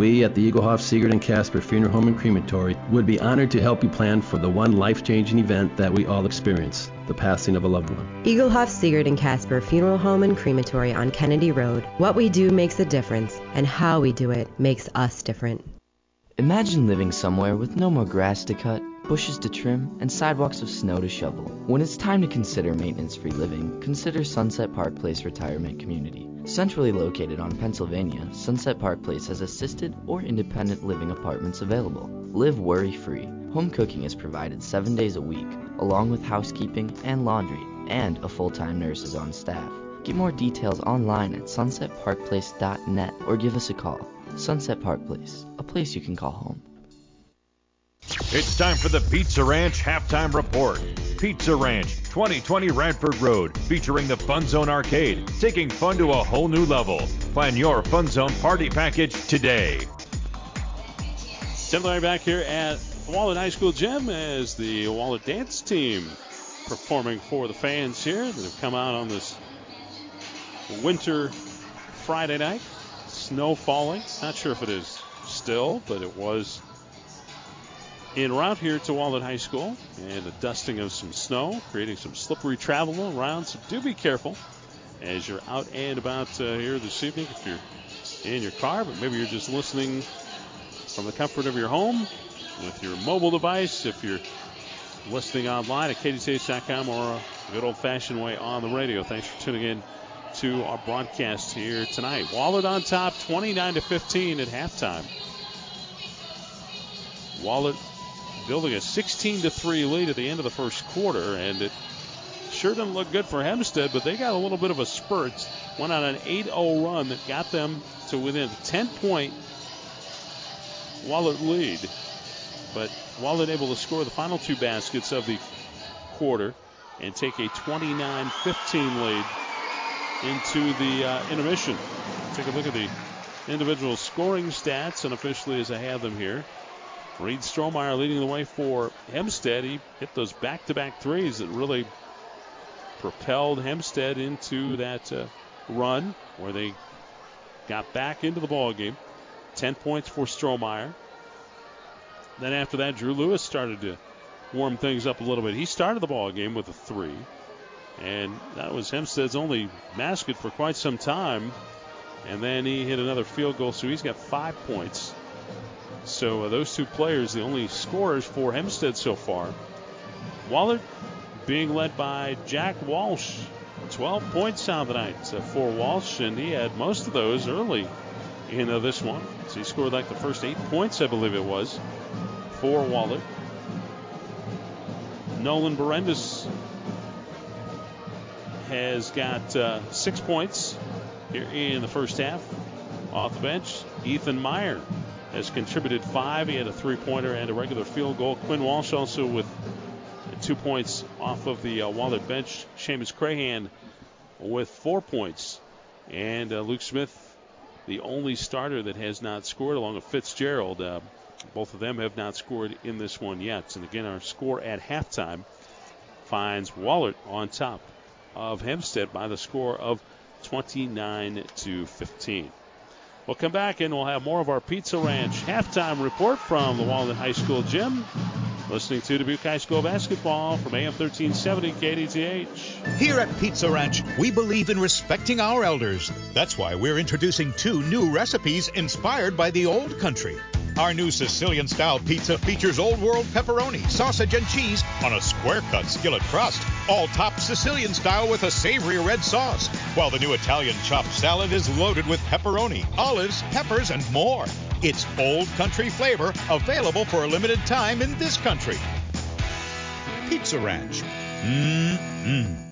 We at the Egelhof Siegert and Casper Funeral Home and Crematory would be honored to help you plan for the one life-changing event that we all experience, the passing of a loved one. Egelhof Siegert and Casper Funeral Home and Crematory on Kennedy Road. What we do makes a difference, and how we do it makes us different. Imagine living somewhere with no more grass to cut, bushes to trim, and sidewalks of snow to shovel. When it's time to consider maintenance-free living, consider Sunset Park Place Retirement Community. Centrally located on Pennsylvania, Sunset Park Place has assisted or independent living apartments available. Live worry-free. Home cooking is provided seven days a week, along with housekeeping and laundry, and a full-time nurse is on staff. Get more details online at sunsetparkplace.net or give us a call. Sunset Park Place, a place you can call home. It's time for the Pizza Ranch halftime report. Pizza Ranch, 2020 Radford Road, featuring the Fun Zone Arcade, taking fun to a whole new level. Plan your Fun Zone party package today. Tim Larry back here at Wahlert High School Gym as the Wahlert Dance Team performing for the fans here that have come out on this winter Friday night. Snow falling. Not sure if it is still, but it was en route here to Wahlert High School and a dusting of some snow, creating some slippery travel around. So do be careful as you're out and about uh, here this evening. If you're in your car, but maybe you're just listening from the comfort of your home with your mobile device. If you're listening online at kdth.com or a good old fashioned way on the radio. Thanks for tuning in to our broadcast here tonight. Wahlert on top 29 to 15 at halftime. Wahlert building a 16 to 3 lead at the end of the first quarter, and it sure didn't look good for Hempstead, but they got a little bit of a spurt. Went on an 8 0 run that got them to within a 10 point Wahlert lead. But Wahlert able to score the final two baskets of the quarter and take a 29 15 lead into the uh, intermission. Take a look at the individual scoring stats and officially as I have them here. Reed Strohmeyer leading the way for Hempstead. He hit those back to back threes that really propelled Hempstead into that uh, run where they got back into the ball game. 10 points for Strohmeyer. Then after that, Drew Lewis started to warm things up a little bit. He started the ball game with a three, and that was Hempstead's only basket for quite some time. And then he hit another field goal, so he's got five points. So uh, those two players, the only scorers for Hempstead so far. Wahlert being led by Jack Walsh. 12 points on the night uh, for Walsh, and he had most of those early in uh, this one. So he scored like the first eight points, I believe it was, for Wahlert. Nolan Berendis has got six points here in the first half off the bench. Ethan Meyer has contributed five. He had a three pointer and a regular field goal. Quinn Walsh also with two points off of the uh, Wahlert bench. Seamus Crahan with four points. And uh, Luke Smith, the only starter that has not scored, along with Fitzgerald. Uh, both of them have not scored in this one yet. And again, our score at halftime finds Wahlert on top of Hempstead by the score of 29 to 15. We'll come back and we'll have more of our Pizza Ranch halftime report from the Wahlert High School gym. Listening to Dubuque High School basketball from AM 1370 KDTH. Here at Pizza Ranch, we believe in respecting our elders. That's why we're introducing two new recipes inspired by the old country. Our new Sicilian style pizza features old world pepperoni, sausage, and cheese on a square cut skillet crust, all topped Sicilian style with a savory red sauce, while the new Italian chopped salad is loaded with pepperoni, olives, peppers, and more. It's old country flavor available for a limited time in this country. Pizza Ranch. Mmm.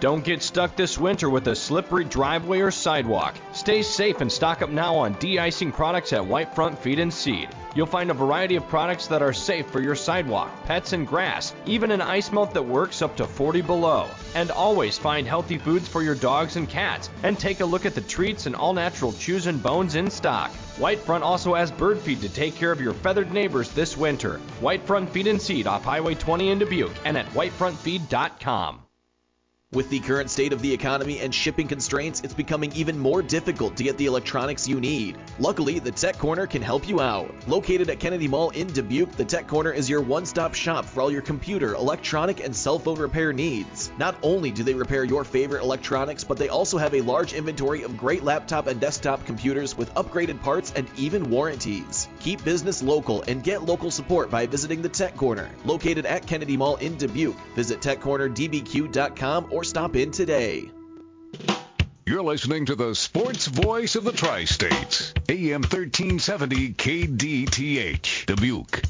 Don't get stuck this winter with a slippery driveway or sidewalk. Stay safe and stock up now on de-icing products at White Front Feed and Seed. You'll find a variety of products that are safe for your sidewalk, pets, and grass, even an ice melt that works up to 40 below. And always find healthy foods for your dogs and cats. And take a look at the treats and all natural chews and bones in stock. White Front also has bird feed to take care of your feathered neighbors this winter. White Front Feed and Seed off Highway 20 in Dubuque and at whitefrontfeed.com. With the current state of the economy and shipping constraints, it's becoming even more difficult to get the electronics you need. Luckily, the Tech Corner can help you out. Located at Kennedy Mall in Dubuque, the Tech Corner is your one stop shop for all your computer, electronic, and cell phone repair needs. Not only do they repair your favorite electronics, but they also have a large inventory of great laptop and desktop computers with upgraded parts and even warranties. Keep business local and get local support by visiting the Tech Corner. Located at Kennedy Mall in Dubuque. Visit techcornerdbq.com or stop in today. You're listening to the sports voice of the Tri States, AM 1370 KDTH, Dubuque.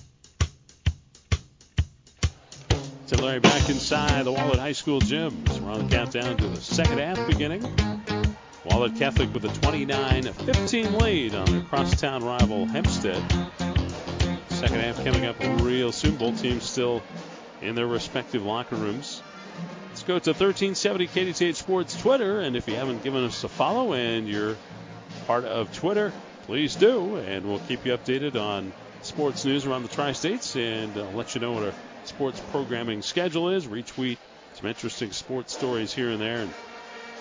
Tim Larry back inside the Wahlert High School gym. So we're on the countdown to the second half beginning. Wahlert Catholic with a 29-15 lead on their crosstown rival Hempstead. Second half coming up real soon. Both teams still in their respective locker rooms. Let's go to 1370 KDTH Sports Twitter, and if you haven't given us a follow and you're part of Twitter, please do, and we'll keep you updated on sports news around the Tri-States, and uh, let you know what our sports programming schedule is. Retweet some interesting sports stories here and there, and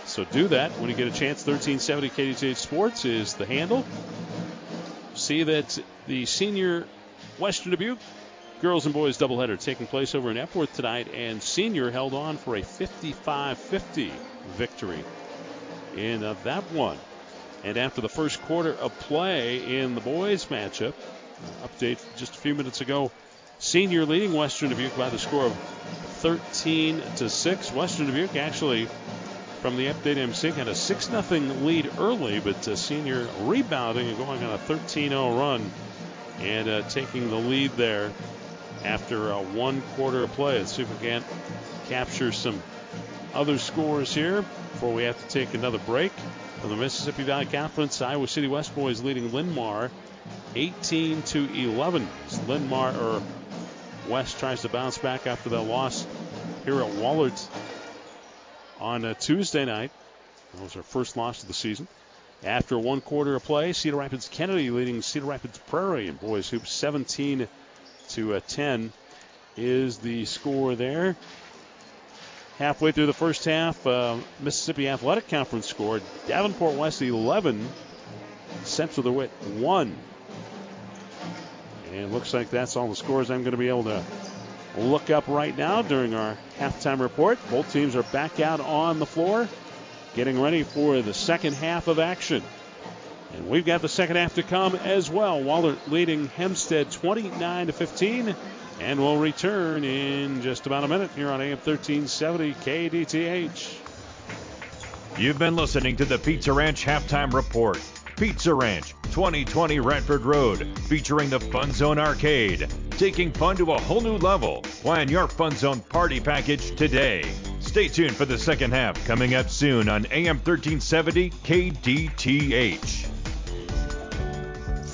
so do that when you get a chance. 1370 KDTH Sports is the handle. See that the senior Western Dubuque girls and boys doubleheader taking place over in Epworth tonight, and Senior held on for a 55-50 victory in uh, that one. And after the first quarter of play in the boys matchup, uh, update just a few minutes ago, Senior leading Western Dubuque by the score of 13 to 6. Western Dubuque actually from the update MC had a 6 0 lead early, but uh, Senior rebounding and going on a 13 0 run and taking the lead there after uh, one quarter of play. Let's see if we can't capture some other scores here before we have to take another break. From the Mississippi Valley Conference, Iowa City West boys leading Linn-Mar 18 to 11. Linn-Mar or West tries to bounce back after that loss here at Wahlert on a Tuesday night. That was our first loss of the season. After one quarter of play, Cedar Rapids Kennedy leading Cedar Rapids Prairie in boys hoops 17 to a 10 is the score there. Halfway through the first half, uh, Mississippi Athletic Conference scored Davenport West 11, Central DeWitt 1. And looks like that's all the scores I'm going to be able to look up right now during our halftime report. Both teams are back out on the floor, getting ready for the second half of action. And we've got the second half to come as well. Wahlert leading Hempstead 29 to 15. And we'll return in just about a minute here on AM 1370 KDTH. You've been listening to the Pizza Ranch Halftime Report. Pizza Ranch, 2020 Radford Road, featuring the Fun Zone Arcade. Taking fun to a whole new level. Plan your Fun Zone party package today. Stay tuned for the second half coming up soon on AM 1370 KDTH.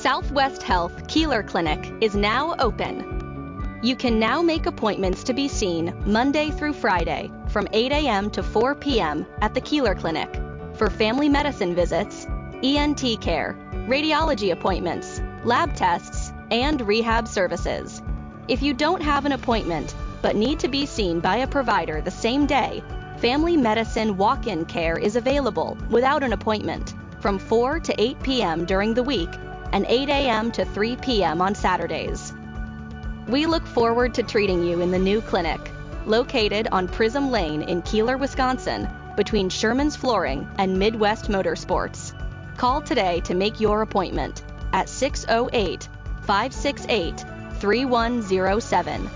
Southwest Health Kieler Clinic is now open. You can now make appointments to be seen Monday through Friday from 8 a.m. to 4 p.m. at the Kieler Clinic for family medicine visits, ENT care, radiology appointments, lab tests, and rehab services. If you don't have an appointment but need to be seen by a provider the same day, family medicine walk in care is available without an appointment from 4 to 8 p.m. during the week and 8 a.m. to 3 p.m. on Saturdays. We look forward to treating you in the new clinic, located on Prism Lane in Kieler, Wisconsin, between Sherman's Flooring and Midwest Motorsports. Call today to make your appointment at 608 568 3107.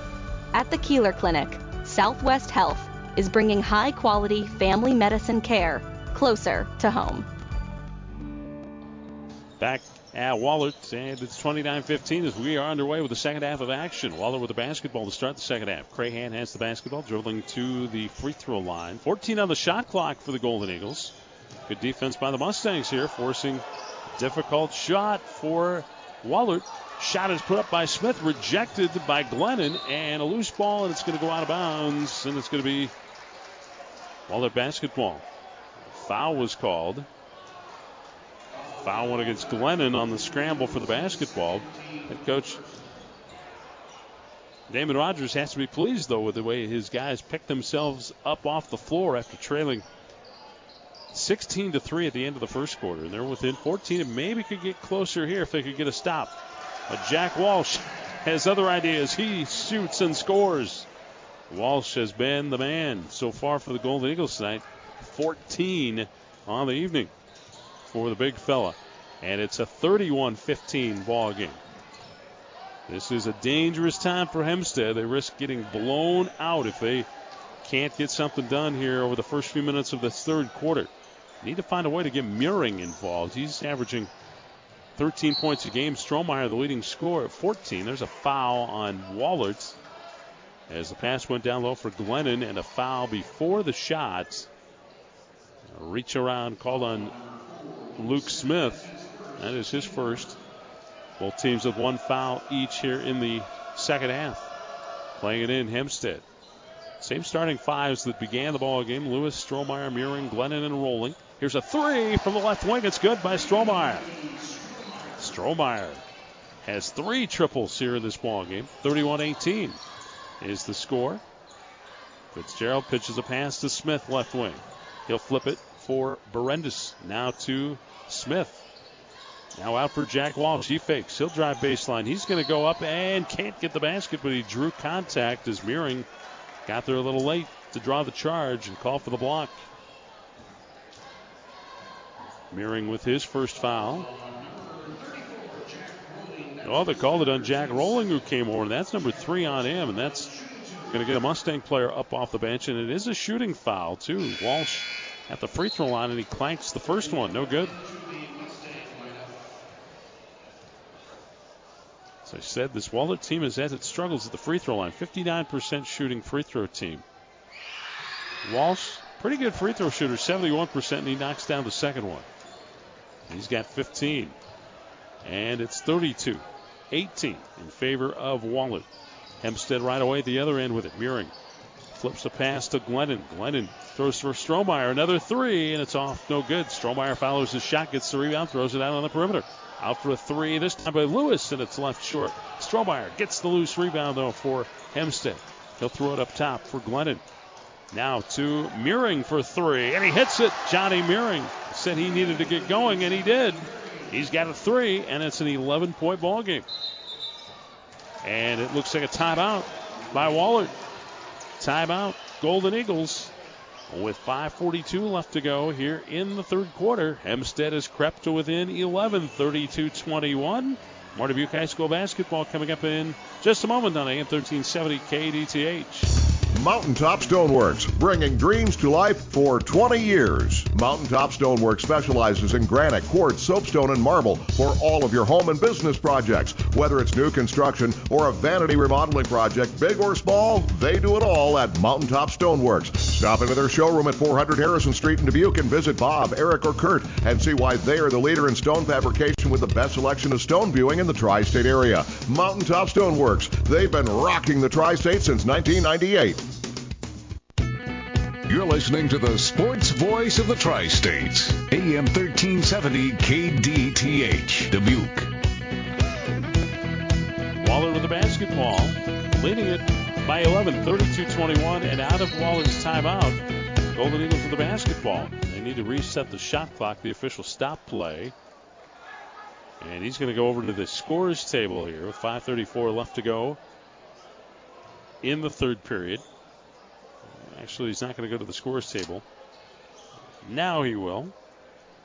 At the Kieler Clinic, Southwest Health is bringing high quality family medicine care closer to home. Back at Wahlert, and it's 29-15 as we are underway with the second half of action. Wahlert with the basketball to start the second half. Crahan has the basketball, dribbling to the free throw line. 14 on the shot clock for the Golden Eagles. Good defense by the Mustangs here, forcing difficult shot for Wahlert. Shot is put up by Smith, rejected by Glennon, and a loose ball, and it's going to go out of bounds, and it's going to be Wahlert basketball. Foul was called. Foul went against Glennon on the scramble for the basketball. Head coach Damon Rogers has to be pleased, though, with the way his guys picked themselves up off the floor after trailing 16 to 3 at the end of the first quarter. And they're within 14 and maybe could get closer here if they could get a stop. But Jack Walsh has other ideas. He shoots and scores. Walsh has been the man so far for the Golden Eagles tonight. 14 on the evening for the big fella. And it's a 31 15 ball game. This is a dangerous time for Hempstead. They risk getting blown out if they can't get something done here over the first few minutes of the third quarter. Need to find a way to get Meering involved. He's averaging 13 points a game. Strohmeyer, the leading scorer at 14. There's a foul on Wahlert as the pass went down low for Glennon and a foul before the shot. Reach around called on Luke Smith. That is his first. Both teams with one foul each here in the second half. Playing it in Hempstead. Same starting fives that began the ball game. Lewis, Strohmeyer, Meering, Glennon, and Rolling. Here's a three from the left wing. It's good by Strohmeyer. Strohmeyer has three triples here in this ball game. 31-18 is the score. Fitzgerald pitches a pass to Smith, left wing. He'll flip it for Berendis. Now to Smith. Now out for Jack Walsh. He fakes. He'll drive baseline. He's going to go up and can't get the basket, but he drew contact as Meering got there a little late to draw the charge and call for the block. Meering with his first foul. Oh, they called it on Jack Rolling, who came over. That's number three on him, and that's going to get a Mustang player up off the bench, and it is a shooting foul, too. Walsh at the free throw line, and he clanks the first one. No good. As I said, this Wahlert team has had its struggles at the free throw line. 59% shooting free throw team. Walsh, pretty good free throw shooter, 71%, and he knocks down the second one. He's got 15. And it's 32 18 in favor of Wahlert. Hempstead right away at the other end with it. Meering flips a pass to Glennon. Glennon throws for Strohmeyer. Another three, and it's off. No good. Strohmeyer follows his shot, gets the rebound, throws it out on the perimeter. Out for a three, this time by Lewis, and it's left short. Strohmeyer gets the loose rebound, though, for Hempstead. He'll throw it up top for Glennon. Now to Meering for three, and he hits it. Johnny Meering said he needed to get going, and he did. He's got a three, and it's an 11 point ball game. And it looks like a timeout by Wahlert. Timeout, Golden Eagles. With 5.42 left to go here in the third quarter, Hempstead has crept to within 11, 32 21. More Dubuque High School basketball coming up in just a moment on AM 1370 KDTH. Mountaintop Stoneworks, bringing dreams to life for 20 years. Mountaintop Stoneworks specializes in granite, quartz, soapstone, and marble for all of your home and business projects. Whether it's new construction or a vanity remodeling project, big or small, they do it all at Mountaintop Stoneworks. Stop into their showroom at 400 Harrison Street in Dubuque and visit Bob, Eric, or Kurt and see why they are the leader in stone fabrication with the best selection of stone viewing in the tri state area. Mountaintop Stoneworks, they've been rocking the tri state since 1998. You're listening to the sports voice of the Tri States, AM 1370 KDTH, Dubuque. Wahlert with the basketball, leading it by 11, 32 21, and out of Wahlert's timeout. Golden Eagles with the basketball. They need to reset the shot clock, the official stop play. And he's going to go over to the scores table here with 5.34 left to go in the third period. Actually, he's not going to go to the scores table. Now he will.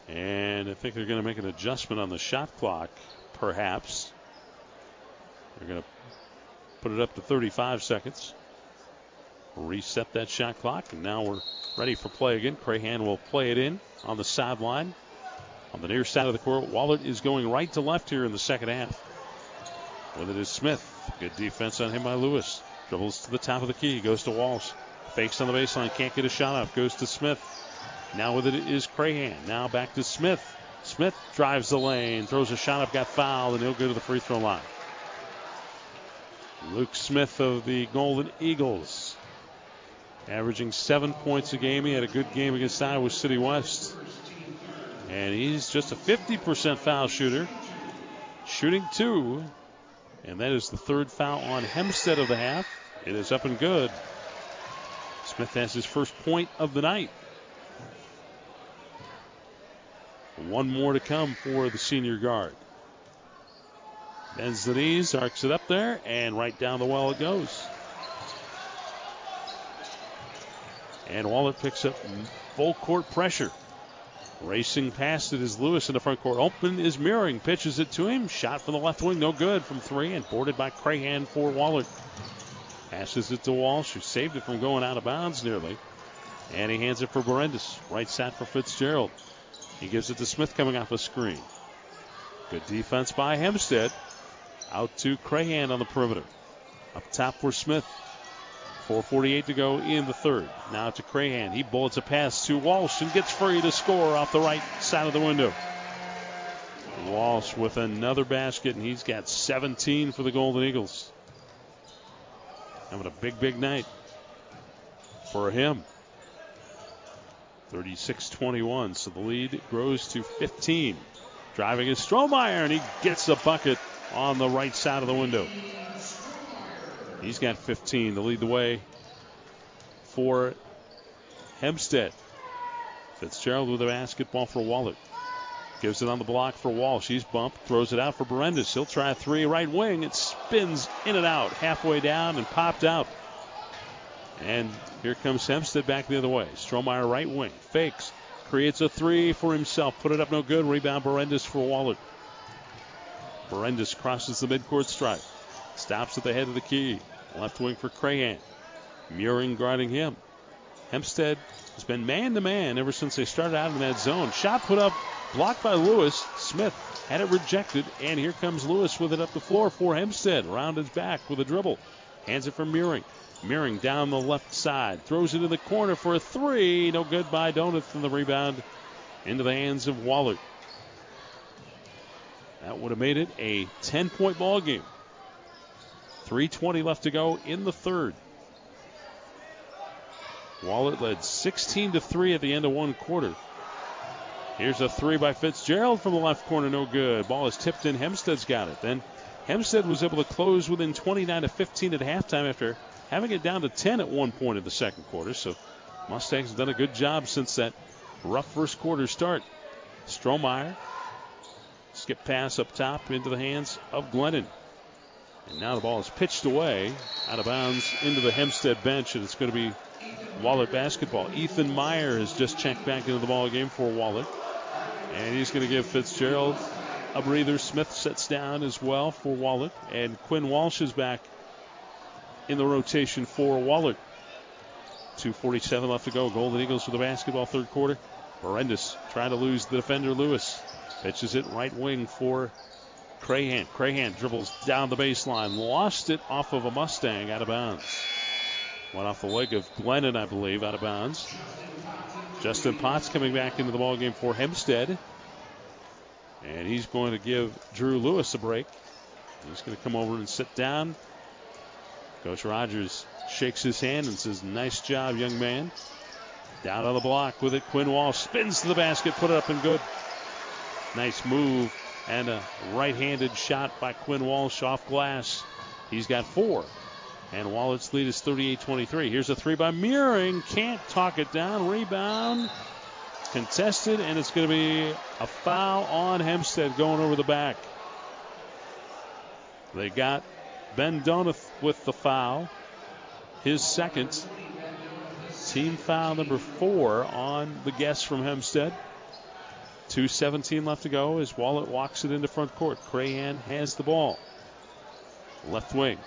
And I think they're going to make an adjustment on the shot clock, perhaps. They're going to put it up to 35 seconds. Reset that shot clock, and now we're ready for play again. Crahan will play it in on the sideline. On the near side of the court, Wahlert is going right to left here in the second half. With it is Smith. Good defense on him by Lewis. Dribbles to the top of the key, goes to Walsh. Fakes on the baseline, can't get a shot off. Goes to Smith. Now with it is Crahan. Now back to Smith. Smith drives the lane, throws a shot up, got fouled, and he'll go to the free throw line. Luke Smith of the Golden Eagles, averaging seven points a game. He had a good game against Iowa City West. And he's just a 50% foul shooter, shooting two. And that is the third foul on Hempstead of the half. It is up and good. Smith has his first point of the night. One more to come for the senior guard. Bends the knees, arcs it up there, and right down the well it goes. And Wahlert picks up full court pressure. Racing past it is Lewis in the front court. Open is Meering, pitches it to him. Shot from the left wing, no good from three, and boarded by Crahan for Wahlert. Passes it to Walsh, who saved it from going out of bounds nearly. And he hands it for Berendis. Right side for Fitzgerald. He gives it to Smith coming off a screen. Good defense by Hempstead. Out to Crahan on the perimeter. Up top for Smith. 4.48 to go in the third. Now to Crahan. He bullets a pass to Walsh and gets free to score off the right side of the window. Walsh with another basket, and he's got 17 for the Golden Eagles. Having a big, big night for him. 36 21. So the lead grows to 15. Driving is Strohmeyer, and he gets a bucket on the right side of the window. He's got 15 to lead the way for Hempstead. Fitzgerald with a basketball for Wahlert. Gives it on the block for Wall. She's bumped. Throws it out for Berendis. He'll try a three right wing. It spins in and out. Halfway down and popped out. And here comes Hempstead back the other way. Strohmeyer right wing. Fakes. Creates a three for himself. Put it up no good. Rebound Berendis for Wahlert. Berendis crosses the midcourt stripe. Stops at the head of the key. Left wing for Crahan. Meering guarding him. Hempstead has been man to man ever since they started out in that zone. Shot put up, blocked by Lewis. Smith had it rejected, and here comes Lewis with it up the floor for Hempstead. Round his back with a dribble. Hands it for Meering. Meering down the left side. Throws it in the corner for a three. No good by Donath from the rebound into the hands of Wahlert. That would have made it a 10 point ball game. 3.20 left to go in the third. Wahlert led 16 to 3 at the end of one quarter. Here's a three by Fitzgerald from the left corner, no good. Ball is tipped in. Hempstead's got it. Then Hempstead was able to close within 29 to 15 at halftime after having it down to 10 at one point in the second quarter. So Mustangs have done a good job since that rough first quarter start. Strohmeyer, skip pass up top into the hands of Glennon. And now the ball is pitched away out of bounds into the Hempstead bench, and it's going to be Wahlert basketball. Ethan Meyer has just checked back into the ball game for Wahlert. And he's going to give Fitzgerald a breather. Smith sets down as well for Wahlert. And Quinn Walsh is back in the rotation for Wahlert. 2.47 left to go. Golden Eagles for the basketball third quarter. Horrendous trying to lose the defender Lewis. Pitches it right wing for Crahan. Crahan dribbles down the baseline. Lost it off of a Mustang out of bounds. Went off the leg of Glennon, I believe, out of bounds. Justin Potts coming back into the ball game for Hempstead. And he's going to give Drew Lewis a break. He's going to come over and sit down. Coach Rogers shakes his hand and says, Nice job, young man. Down on the block with it. Quinn Walsh spins to the basket, put it up and good. Nice move and a right handed shot by Quinn Walsh off glass. He's got four. And Wahlert's lead is 38 23. Here's a three by Meering. Can't talk it down. Rebound contested, and it's going to be a foul on Hempstead going over the back. They got Ben Donath with the foul. His second. Team foul number four on the guest from Hempstead. 2.17 left to go as Wahlert walks it into front court. Crahan has the ball. Left wing.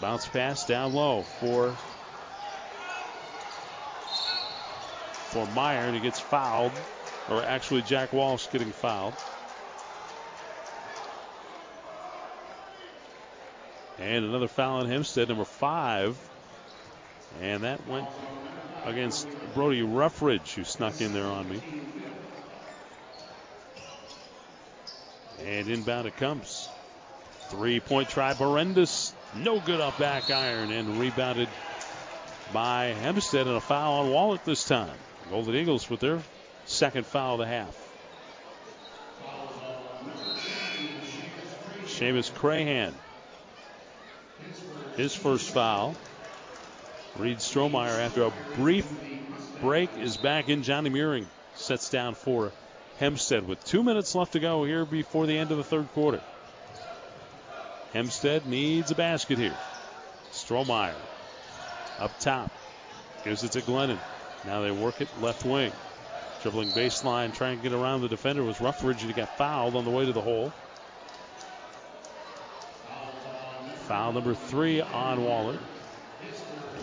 Bounce pass down low for for Meyer, and he gets fouled. Or actually, Jack Walsh getting fouled. And another foul on Hempstead, number five. And that went against Brody Ruffridge, who snuck in there on me. And inbound it comes. Three point try. Berendis, no good off back iron and rebounded by Hempstead and a foul on Wahlert this time. Golden Eagles with their second foul of the half. Seamus Crahan. His first foul. Reed Strohmeyer, after a brief break, is back in. Johnny Meering sets down for Hempstead with two minutes left to go here before the end of the third quarter. Hempstead needs a basket here. Strohmeyer up top. Gives it to Glennon. Now they work it left wing. Dribbling baseline, trying to get around the defender was Ruffridge, and he got fouled on the way to the hole. Foul number three on Wahlert.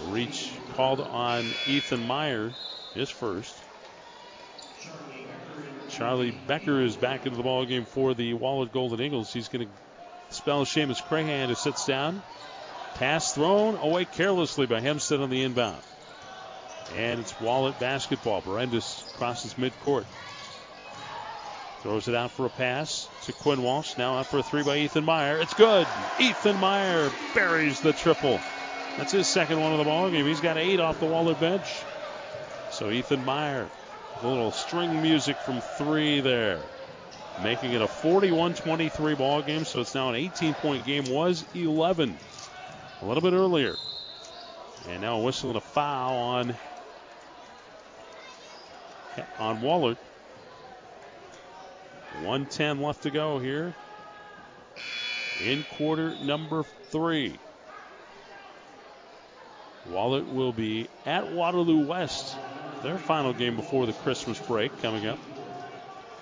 Reach called on Ethan Meyer, his first. Charlie Becker is back into the ball game for the Wahlert Golden Eagles. He's going to spell Seamus Crahan who sits down. Pass thrown away carelessly by Hempstead on the inbound. And it's Wahlert basketball. Berendis crosses midcourt. Throws it out for a pass to Quinn Walsh. Now out for a three by Ethan Meyer. It's good. Ethan Meyer buries the triple. That's his second one of the ball game. He's got eight off the Wahlert bench. So Ethan Meyer, a little string music from three there, making it a 41-23 ball game. So it's now an 18-point game. Was 11 a little bit earlier. And now a whistle and a foul on on Wahlert. 110 left to go here in quarter number three. Wahlert will be at Waterloo West. Their final game before the Christmas break coming up.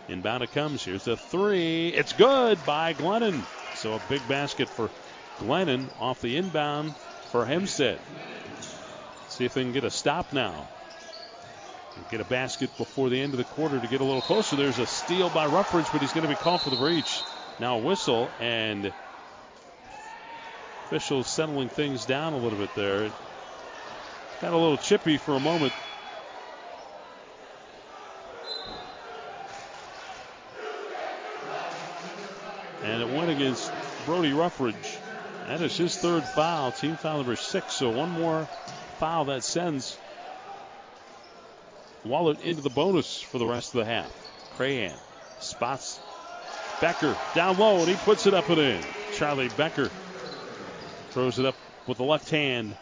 Inbound it comes. Here's the three. It's good by Glennon. So a big basket for Glennon off the inbound for Hempstead. See if they can get a stop now. Get a basket before the end of the quarter to get a little closer. There's a steal by Ruffridge, but he's going to be called for the breach. Now a whistle and officials settling things down a little bit there. Got a little chippy for a moment. And it went against Brody Ruffridge. That is his third foul, team foul number six. So one more foul that sends Wahlert into the bonus for the rest of the half. Crahan spots Becker down low, and he puts it up and in. Charlie Becker throws it up with the left hand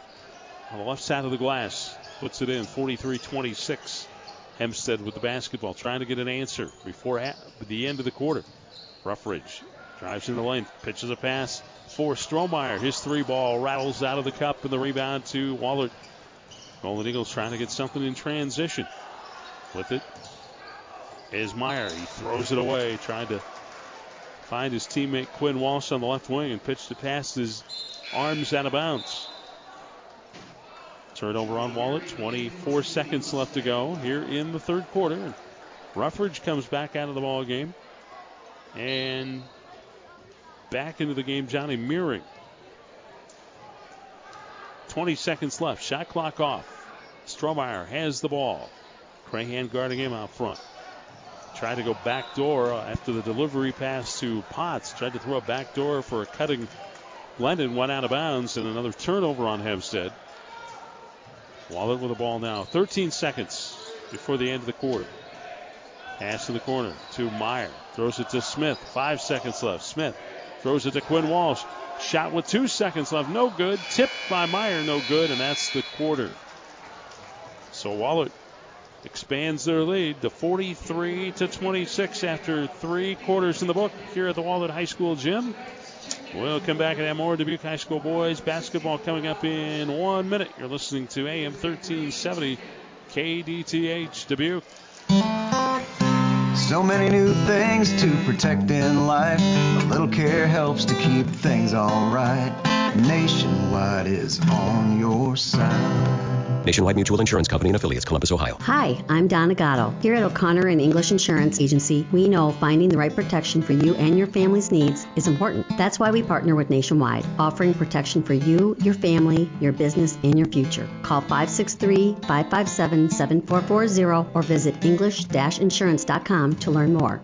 on the left side of the glass. Puts it in 43 26. Hempstead with the basketball, trying to get an answer before the end of the quarter. Ruffridge drives in the lane, pitches a pass for Strohmeyer. His three ball rattles out of the cup, and the rebound to Wahlert. Golden Eagles trying to get something in transition. With it is Meyer. He throws it away, trying to find his teammate Quinn Walsh on the left wing and pitched it pass his arms out of bounds. Turnover on Wahlert. 24 seconds left to go here in the third quarter. Ruffridge comes back out of the ball game. And back into the game, Johnny Meering. 20 seconds left. Shot clock off. Strohmeyer has the ball. Crahan guarding him out front. Tried to go back door after the delivery pass to Potts. Tried to throw a back door for a cutting Glennon. Went out of bounds and another turnover on Hempstead. Wahlert with the ball now. 13 seconds before the end of the quarter. Pass to the corner to Meyer. Throws it to Smith. Five seconds left. Smith throws it to Quinn Walsh. Shot with two seconds left. No good. Tipped by Meyer. No good. And that's the quarter. So Wahlert expands their lead to 43 to 26 after three quarters in the book here at the Wahlert High School gym. We'll come back and have more Dubuque High School boys basketball coming up in one minute. You're listening to AM 1370 KDTH Dubuque. So many new things to protect in life. A little care helps to keep things alright. Nationwide is on your side. Nationwide Mutual Insurance Company and affiliates, Columbus, Ohio. Hi, I'm Donna Gatto. Here at O'Connor and English Insurance Agency, we know finding the right protection for you and your family's needs is important. That's why we partner with Nationwide, offering protection for you, your family, your business, and your future. Call 563-557-7440 or visit english-insurance.com to learn more.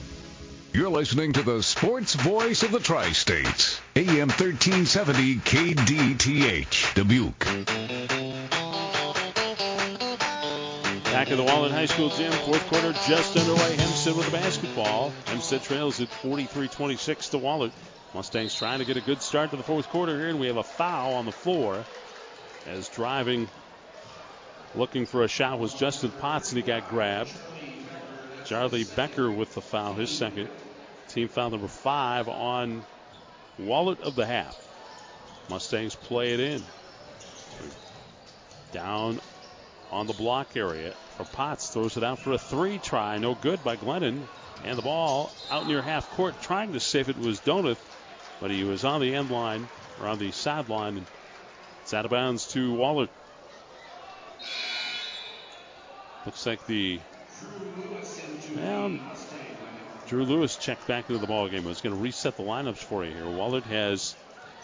You're listening to the sports voice of the Tri States, AM 1370 KDTH, Dubuque. Back at the Wahlert High School gym, fourth quarter just underway. Hempstead with the basketball. Hempstead trails at 43 26 to Wahlert. Mustangs trying to get a good start to the fourth quarter here, and we have a foul on the floor as driving, looking for a shot was Justin Potts, and he got grabbed. Charlie Becker with the foul, his second. Team foul number five on Wahlert of the half. Mustangs play it in. Down on the block area for Potts. Throws it out for a three try. No good by Glennon. And the ball out near half court trying to save it was Donath, but he was on the end line or on the sideline. And it's out of bounds to Wahlert. Looks like the well, Drew Lewis checked back into the ball game. I was going to reset the lineups for you here. Wahlert has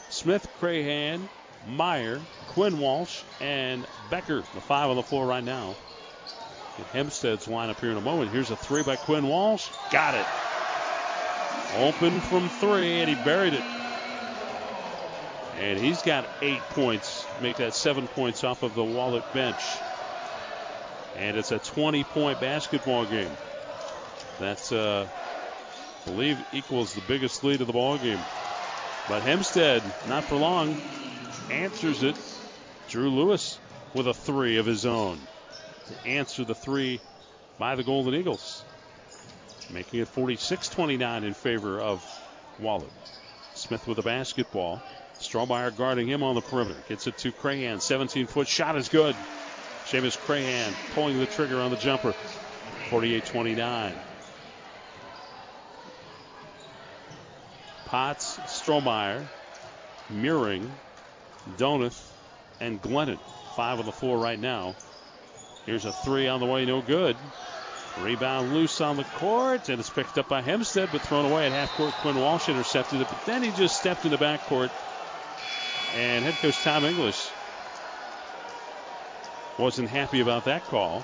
Smith, Crahan, Meyer, Quinn Walsh, and Becker. The five on the floor right now. Get Hempstead's lineup here in a moment. Here's a three by Quinn Walsh. Got it. Open from three, and he buried it. And he's got eight points, make that seven points off of the Wahlert bench. And it's a 20 point basketball game. That's, uh, believe, equals the biggest lead of the ball game. But Hempstead, not for long, answers it. Drew Lewis with a three of his own to answer the three by the Golden Eagles, making it 46 29 in favor of Wahlert. Smith with a basketball. Strohmeyer guarding him on the perimeter. Gets it to Crahan. 17 foot shot is good. Seamus Crahan pulling the trigger on the jumper. 48 29. Potts, Strohmeyer, Meering, Donath, and Glennon. Five on the floor right now. Here's a three on the way, no good. Rebound loose on the court, and it's picked up by Hempstead, but thrown away at half court. Quinn Walsh intercepted it, but then he just stepped in the backcourt. And head coach Tom English wasn't happy about that call.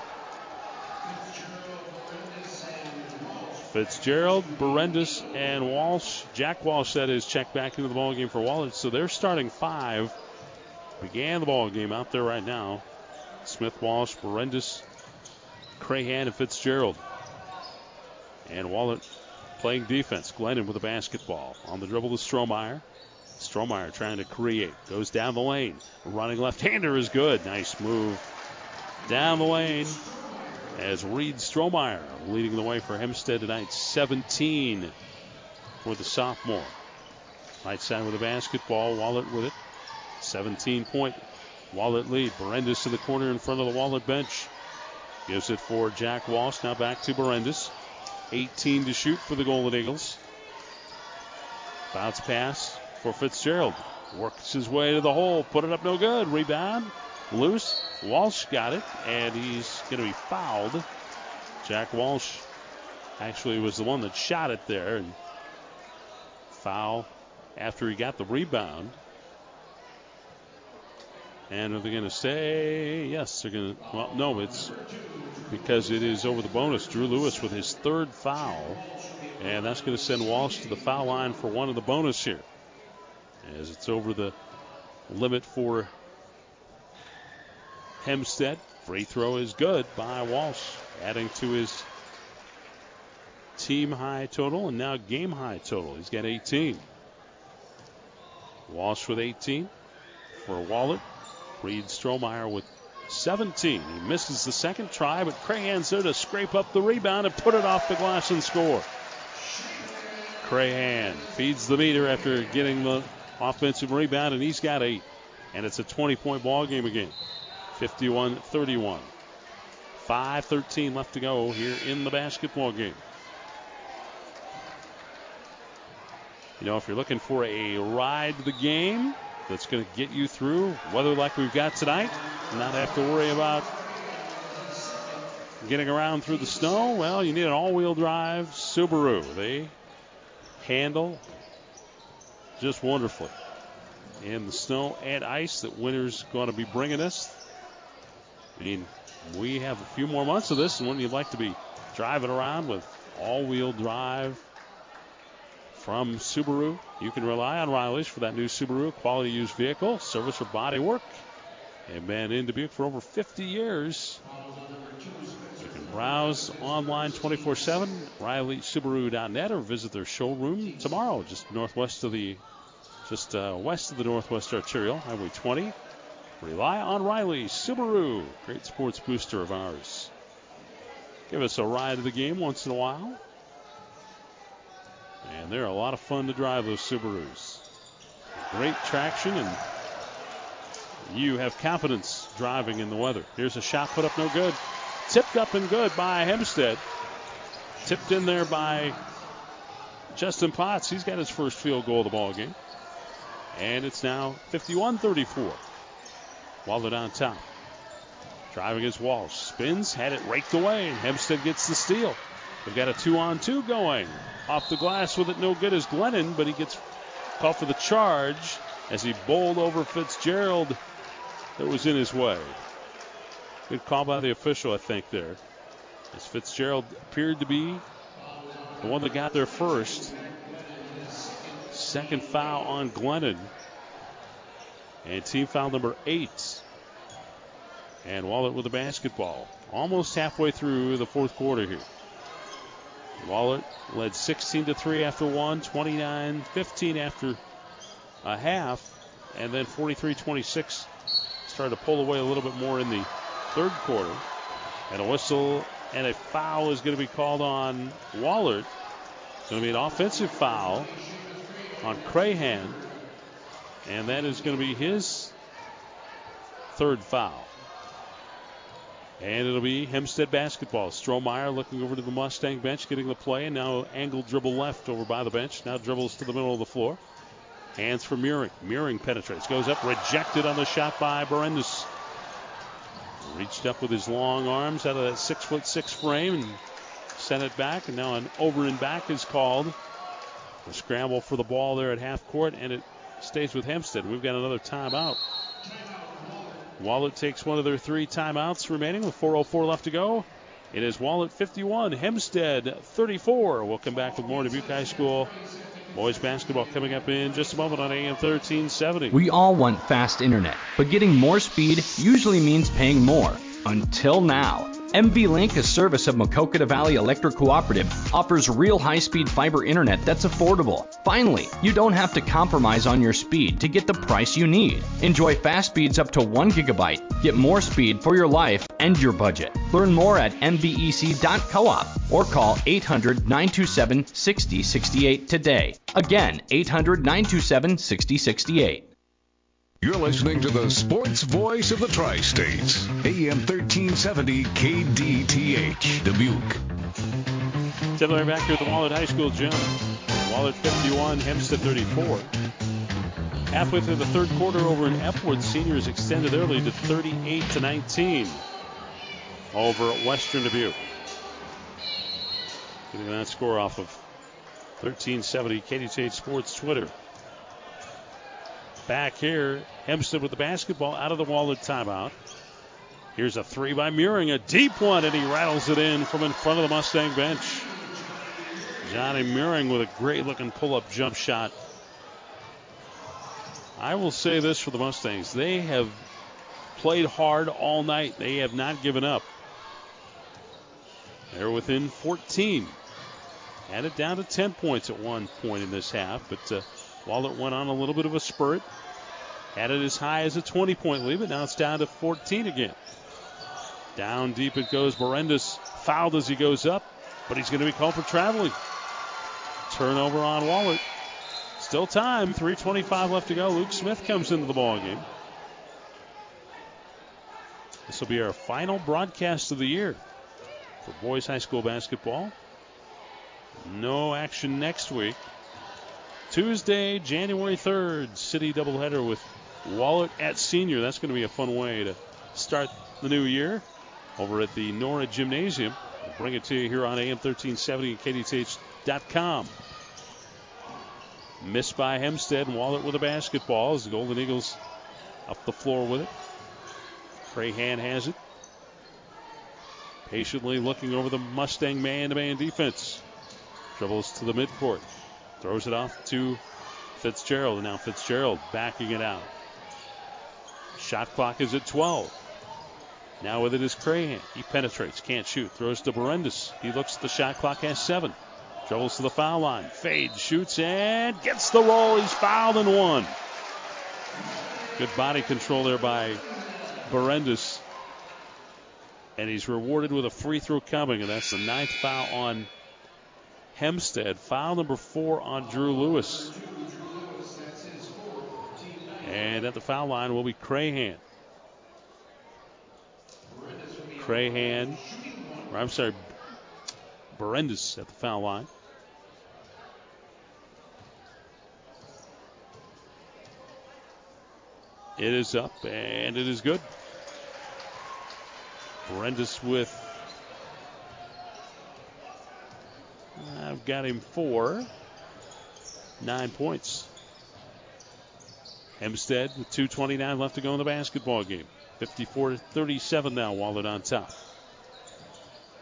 Fitzgerald, Berendis, and Walsh. Jack Walsh said is checked back into the ballgame for Wahlert. So they're starting five. Began the ball game out there right now. Smith, Walsh, Berendis, Crahan, and Fitzgerald. And Wahlert playing defense. Glennon with a basketball. On the dribble to Strohmeyer. Strohmeyer trying to create. Goes down the lane. Running left hander is good. Nice move. Down the lane as Reed Strohmeyer leading the way for Hempstead tonight. 17 for the sophomore. Right side with a basketball. Wahlert with it. 17 point Wahlert lead. Berendis to the corner in front of the Wahlert bench. Gives it for Jack Walsh. Now back to Berendis. 18 to shoot for the Golden Eagles. Bounce pass for Fitzgerald. Works his way to the hole. Put it up no good. Rebound. Loose. Walsh got it, and he's going to be fouled. Jack Walsh actually was the one that shot it there, and foul after he got the rebound. And are they going to say yes? They're going to. Well, no, it's because it is over the bonus. Drew Lewis with his third foul, and that's going to send Walsh to the foul line for one of the bonus here, as it's over the limit for Hempstead. Free throw is good by Walsh, adding to his team high total and now game high total. He's got 18. Walsh with 18 for Wahlert. Reed Strohmeyer with 17. He misses the second try, but Crahan's there to scrape up the rebound and put it off the glass and score. Crahan feeds the meter after getting the offensive rebound, and he's got eight. And it's a 20 point ball game again. 51 31. 5.13 left to go here in the basketball game. You know, if you're looking for a ride to the game that's going to get you through weather like we've got tonight, not have to worry about getting around through the snow, well, you need an all wheel drive Subaru. They handle just wonderfully And the snow and ice that winter's going to be bringing us. I mean, we have a few more months of this, and when you'd like to be driving around with all-wheel drive from Subaru, you can rely on Riley's for that new Subaru quality used vehicle, service or body work. They've been in Dubuque for over 50 years. You can browse online 24/7, RileySubaru.net, or visit their showroom tomorrow, just northwest of the, just uh, west of the Northwest Arterial, Highway 20. Rely on Riley Subaru, great sports booster of ours. Give us a ride to the game once in a while. And they're a lot of fun to drive those Subarus. Great traction, and you have confidence driving in the weather. Here's a shot put up no good. Tipped up and good by Hempstead. Tipped in there by Justin Potts. He's got his first field goal of the ball game. And it's now 51 34. Wahlert on top. Driving his wall. Spins, had it raked away, Hempstead gets the steal. They've got a two on two going. Off the glass with it, no good as Glennon, but he gets caught for the charge as he bowled over Fitzgerald that was in his way. Good call by the official, I think, there. As Fitzgerald appeared to be the one that got there first. second foul on Glennon. And team foul number eight. And Wahlert with the basketball. Almost halfway through the fourth quarter here. Wahlert led 16 to 3 after one, 29 15 after a half, and then 43 26 started to pull away a little bit more in the third quarter. And a whistle and a foul is going to be called on Wahlert. It's going to be an offensive foul on Crahan, and that is going to be his third foul. And it'll be Hempstead basketball. Strohmeyer looking over to the Mustang bench, getting the play, and now angle dribble left over by the bench. Now dribbles to the middle of the floor. Hands for Meering. Meering penetrates, goes up, rejected on the shot by Berendis. Reached up with his long arms out of that six foot six frame and sent it back. And now an over and back is called. A scramble for the ball there at half court, and it stays with Hempstead. We've got another timeout. Wahlert takes one of their three timeouts remaining with 4.04 left to go. It is Wahlert 51, Hempstead 34. We'll come back with more Dubuque High School boys basketball coming up in just a moment on AM 1370. We all want fast internet, but getting more speed usually means paying more. Until now. MV Link, a service of Maquoketa Valley Electric Cooperative, offers real high speed fiber internet that's affordable. Finally, you don't have to compromise on your speed to get the price you need. Enjoy fast speeds up to 1 gigabyte. Get more speed for your life and your budget. Learn more at mvec.coop or call 800 927 6068 today. Again, 800 927 6068. You're listening to the sports voice of the Tri States, AM 1370 KDTH, Dubuque. Similar back here at the Wahlert High School gym. Wahlert 51, Hempstead 34. Halfway through the third quarter over in Epworth, seniors extended lead to 38 to 19 over at Western Dubuque. Getting that score off of 1370 KDTH Sports Twitter. Back here, Hempstead with the basketball out of the Wahlert timeout. Here's a three by Meering, a deep one, and he rattles it in from in front of the Mustang bench. Johnny Meering with a great looking pull up jump shot. I will say this for the Mustangs. They have played hard all night. They have not given up. They're within 14. Had it down to 10 points at one point in this half, but uh, Wahlert went on a little bit of a spurt. Had it as high as a 20 point lead, but now it's down to 14 again. Down deep it goes. Berendis fouled as he goes up, but he's going to be called for traveling. Turnover on Wahlert. Still time. 3.25 left to go. Luke Smith comes into the ball game. This will be our final broadcast of the year for boys high school basketball. No action next week. Tuesday, January 3rd, city doubleheader with Wahlert at senior. That's going to be a fun way to start the new year over at the Nora Gymnasium. We'll bring it to you here on AM 1370 and KDTH.com. Missed by Hempstead and Wahlert with a basketball as the Golden Eagles up the floor with it. Crahan has it. Patiently looking over the Mustang man to man defense. Dribbles to the midcourt. Throws it off to Fitzgerald. And now Fitzgerald backing it out. Shot clock is at 12. Now with it is Crahan. He penetrates, can't shoot. Throws to Berendis. He looks at the shot clock, has seven. Dribbles to the foul line. Fades, shoots, and gets the roll. He's fouled and one. Good body control there by Berendis. And he's rewarded with a free throw coming, and that's the ninth foul on Hempstead. Foul number four on Drew Lewis. And at the foul line will be Crahan. Crahan, or I'm sorry, Berendis at the foul line. It is up and it is good. Berendis with I've got him four. Nine points. Hempstead with 2.29 left to go in the basketball game. 54 37 now, Wahlert on top.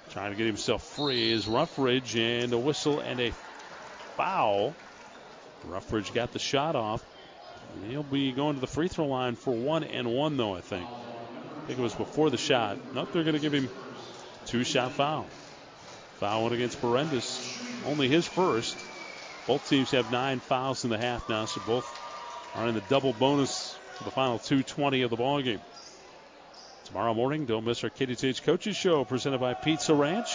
Trying to get himself free is Ruffridge and a whistle and a foul Ruffridge got the shot off. He'll be going to the free throw line for one and one, though, I think. I think it was before the shot. Nope, they're going to give him two shot foul. Foul against Berendis. Only his first. Both teams have nine fouls in the half now, so both are in the double bonus for the final 220 of the ball game. Tomorrow morning, don't miss our KDTH Coaches Show presented by Pizza Ranch.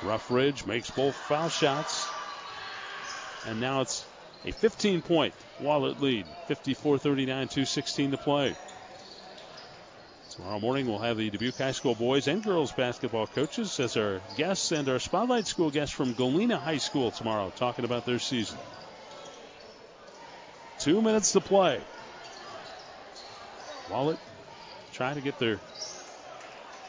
Ruffridge makes both foul shots. And now it's a 15 point Wahlert lead. 54 39, 216 to play. Tomorrow morning, we'll have the Dubuque High School boys and girls basketball coaches as our guests and our Spotlight School guests from Galena High School tomorrow talking about their season. Two minutes to play. Wahlert trying to get their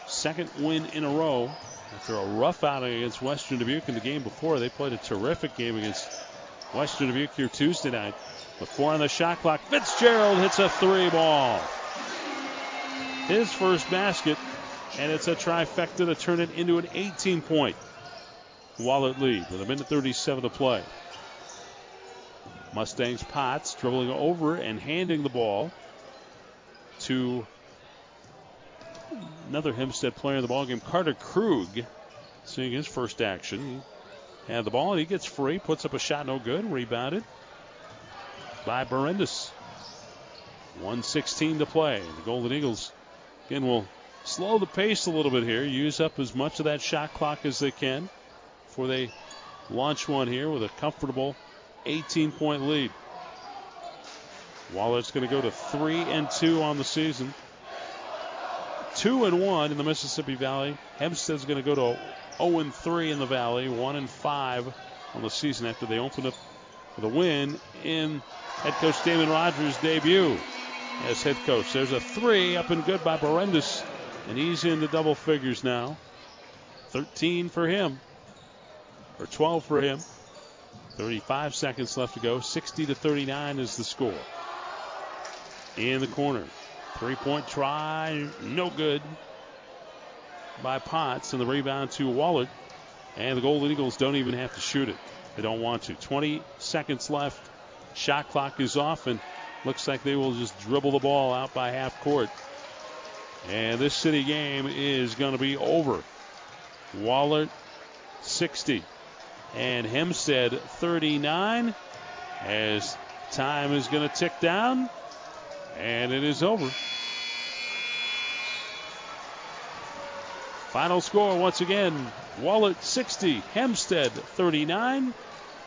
second win in a row after a rough outing against Western Dubuque in the game before. They played a terrific game against Western Dubuque here Tuesday night. With four on the shot clock, Fitzgerald hits a three ball. His first basket, and it's a trifecta to turn it into an 18 point Wahlert lead with a minute 37 to play. Mustangs Potts dribbling over and handing the ball to another Hempstead player in the ballgame, Carter Krug, seeing his first action. He had the ball and he gets free, puts up a shot, no good, rebounded by Berendis. 116 to play. The Golden Eagles again will slow the pace a little bit here, use up as much of that shot clock as they can before they launch one here with a comfortable 18 point lead. Wahlert's going to go to 3 and 2 on the season. 2 and 1 in the Mississippi Valley. Hempstead's going to go to 0 and 3 in the Valley, 1 and 5 on the season after they opened up with a win in head coach Damon Rogers' debut as head coach. There's a three up and good by Berendis, and he's in the double figures now. 13 for him, or 12 for him. 35 seconds left to go. 60 to 39 is the score. In the corner. Three point try, no good by Potts, and the rebound to Wahlert. And the Golden Eagles don't even have to shoot it. They don't want to. 20 seconds left. Shot clock is off, and looks like they will just dribble the ball out by half court. And this city game is going to be over. Wahlert 60 and Hempstead 39 as time is going to tick down and it is over. Final score once again Wahlert 60, Hempstead 39.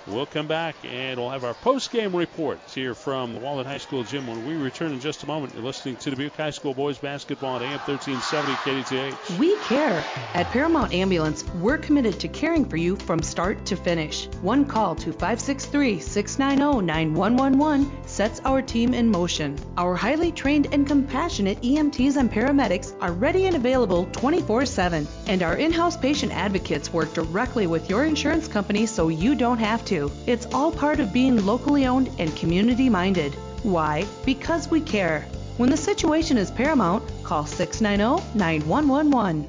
We'll come back and we'll have our post-game reports here from the Wahlert High School gym when we return in just a moment. You're listening to Dubuque High School boys basketball at AM 1370 KDTH. We care. At Paramount Ambulance, we're committed to caring for you from start to finish. One call to 563-690-9111 sets our team in motion. Our highly trained and compassionate EMTs and paramedics are ready and available 24/7, and our in-house patient advocates work directly with your insurance company so you don't have to. It's all part of being locally owned and community minded. Why? Because we care. When the situation is paramount, call 690 9111.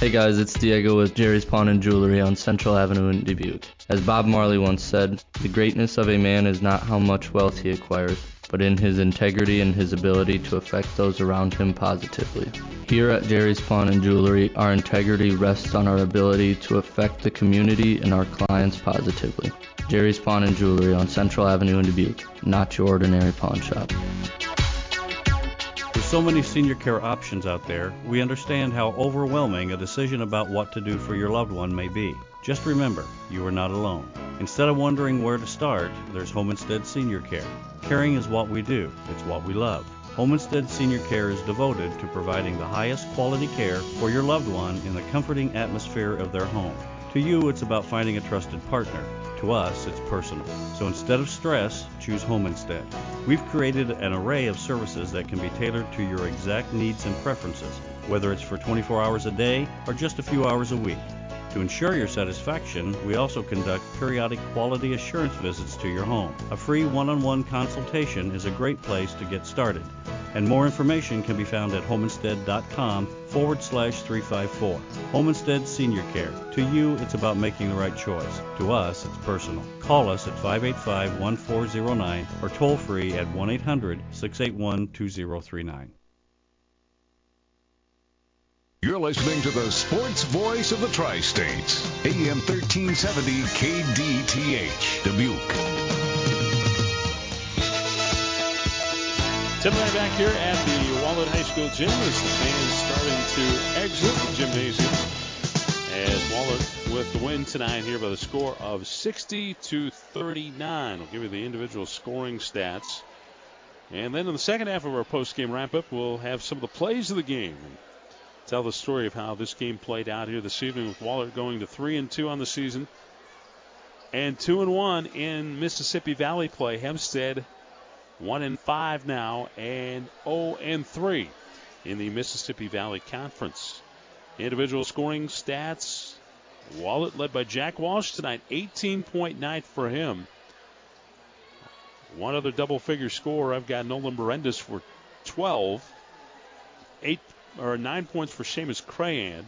Hey guys, it's Diego with Jerry's Pawn and Jewelry on Central Avenue in Dubuque. As Bob Marley once said, the greatness of a man is not how much wealth he acquires, but in his integrity and his ability to affect those around him positively. Here at Jerry's Pawn and Jewelry, our integrity rests on our ability to affect the community and our clients positively. Jerry's Pawn and Jewelry on Central Avenue in Dubuque, not your ordinary pawn shop. With so many senior care options out there, we understand how overwhelming a decision about what to do for your loved one may be. Just remember, you are not alone. Instead of wondering where to start, there's Home Instead Senior Care. Caring is what we do, it's what we love. Home Instead Senior Care is devoted to providing the highest quality care for your loved one in the comforting atmosphere of their home. To you, it's about finding a trusted partner. To us, it's personal. So instead of stress, choose Home Instead. We've created an array of services that can be tailored to your exact needs and preferences, whether it's for 24 hours a day or just a few hours a week. To ensure your satisfaction, we also conduct periodic quality assurance visits to your home. A free one on one consultation is a great place to get started. And more information can be found at homeinstead.com forward slash 354. Home Instead Senior Care. To you, it's about making the right choice. To us, it's personal. Call us at 585 1409 or toll free at 1 800 681 2039. You're listening to the sports voice of the Tri States, AM 1370 KDTH, Dubuque. I back here at the Wahlert High School gym as the fans starting to exit the gymnasium. As Wahlert with the win tonight here by the score of 60 to 39. We'll give you the individual scoring stats. And then in the second half of our post-game wrap-up, we'll have some of the plays of the game tell the story of how this game played out here this evening with Wahlert going to three and two on the season and two and one in Mississippi Valley play. Hempstead one and five now and 0 and three in the Mississippi Valley Conference. Individual scoring stats. Wahlert led by Jack Walsh tonight, 18.9 for him. One other double figure score. I've got Nolan Berendis for 12. Eight or nine points for Seamus Crahan.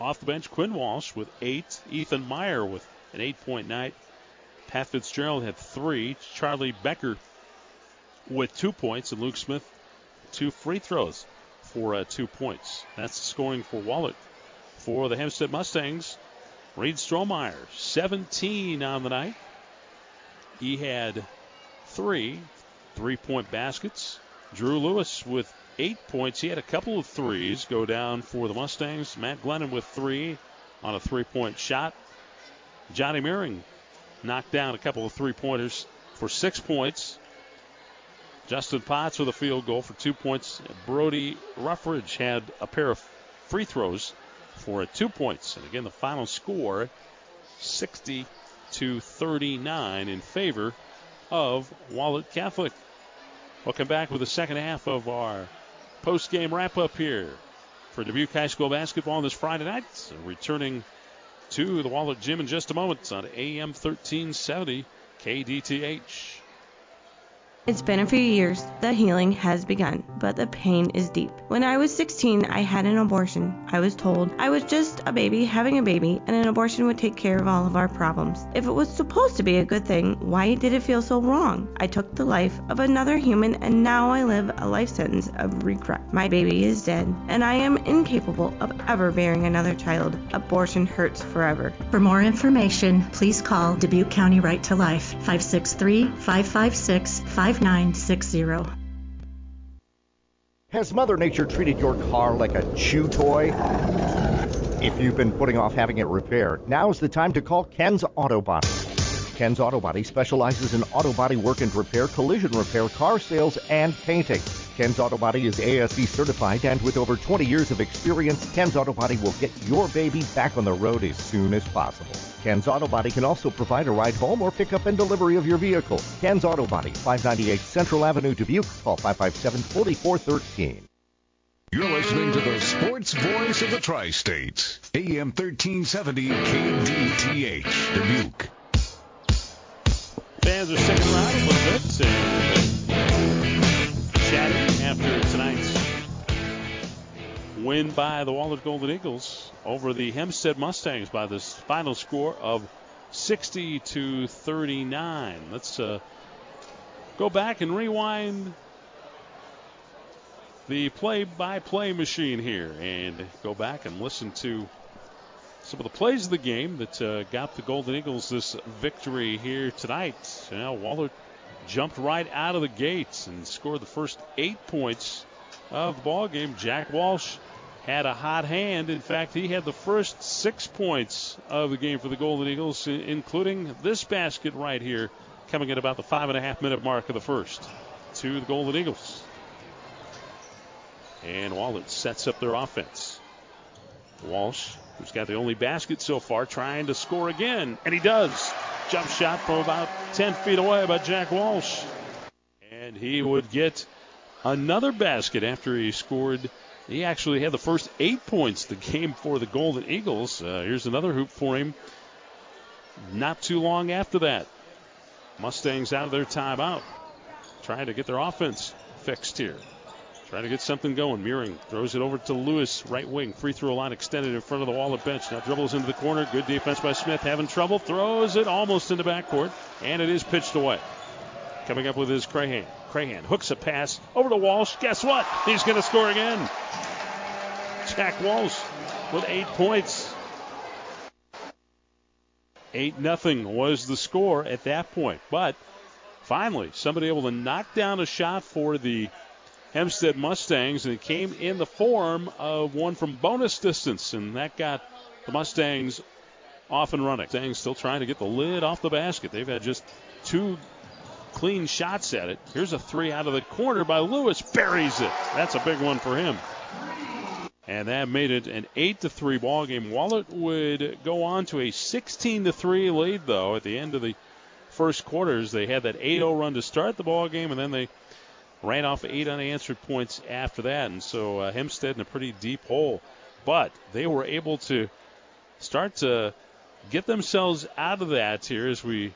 Off the bench, Quinn Walsh with eight. Ethan Meyer with an eight point night. Pat Fitzgerald had three. Charlie Becker with two points. And Luke Smith, two free throws for uh, two points. That's the scoring for Wahlert. For the Hempstead Mustangs, Reed Strohmeyer, 17 on the night. He had three three point baskets. Drew Lewis with eight points. He had a couple of threes mm-hmm. go down for the Mustangs. Matt Glennon with three on a three point shot. Johnny Meering knocked down a couple of three pointers for six points. Justin Potts with a field goal for two points. Brody Ruffridge had a pair of free throws for two points. And again, the final score 60 to 39 in favor of Wahlert Catholic. We'll come back with the second half of our post game wrap up here for Dubuque High School basketball this Friday night. So returning to the Wahlert Gym in just a moment on AM 1370 KDTH. It's been a few years. The healing has begun, but the pain is deep. When I was 16, I had an abortion. I was told I was just a baby having a baby and an abortion would take care of all of our problems. If it was supposed to be a good thing, why did it feel so wrong? I took the life of another human and now I live a life sentence of regret. My baby is dead and I am incapable of ever bearing another child. Abortion hurts forever. For more information, please call Dubuque County Right to Life 563 556 5960. Has Mother Nature treated your car like a chew toy? If you've been putting off having it repaired, now's the time to call Ken's Auto Body. Ken's Auto Body specializes in auto body work and repair, collision repair, car sales, and painting. Ken's Auto Body is ASE certified, and with over 20 years of experience, Ken's Auto Body will get your baby back on the road as soon as possible. Ken's Auto Body can also provide a ride home or pickup and delivery of your vehicle. Ken's Auto Body, 598 Central Avenue, Dubuque. Call 557 4413. You're listening to the sports voice of the Tri States, AM 1370 KDTH, Dubuque. Fans are sticking around a little bit and chatting after tonight's win by the Wahlert Golden Eagles over the Hempstead Mustangs by this final score of 60 to 39. Let's uh, go back and rewind the play-by-play machine here and go back and listen to some of the plays of the game that uh, got the Golden Eagles this victory here tonight. Now Wahlert jumped right out of the gates and scored the first eight points of the ball game. Jack Walsh had a hot hand. In fact, he had the first six points of the game for the Golden Eagles, including this basket right here, coming at about the five and a half minute mark of the first to the Golden Eagles. And Wahlert sets up their offense. Walsh, who's got the only basket so far, trying to score again, and he does. Jump shot from about 10 feet away by Jack Walsh. And he would get another basket after he scored. He actually had the first eight points the game for the Golden Eagles. Uh, here's another hoop for him. Not too long after that, Mustangs out of their timeout, trying to get their offense fixed here. Trying to get something going. Meering throws it over to Lewis, right wing. Free throw line extended in front of the Wahlert bench. Now dribbles into the corner. Good defense by Smith. Having trouble. Throws it almost into backcourt. And it is pitched away. Coming up with his Crahan. Crahan hooks a pass over to Walsh. Guess what? He's going to score again. Jack Walsh with eight points. 8 nothing was the score at that point. But finally, somebody able to knock down a shot for the Hempstead Mustangs, and it came in the form of one from bonus distance, and that got the Mustangs off and running. Mustangs still trying to get the lid off the basket. They've had just two clean shots at it. Here's a three out of the corner by Lewis. Buries it. That's a big one for him. And that made it an 8 to 3 ball game. Wahlert would go on to a 16 to 3 lead, though, at the end of the first quarters. They had that 8 0 run to start the ball game, and then they ran off eight unanswered points after that. And so uh, Hempstead in a pretty deep hole. But they were able to start to get themselves out of that here as we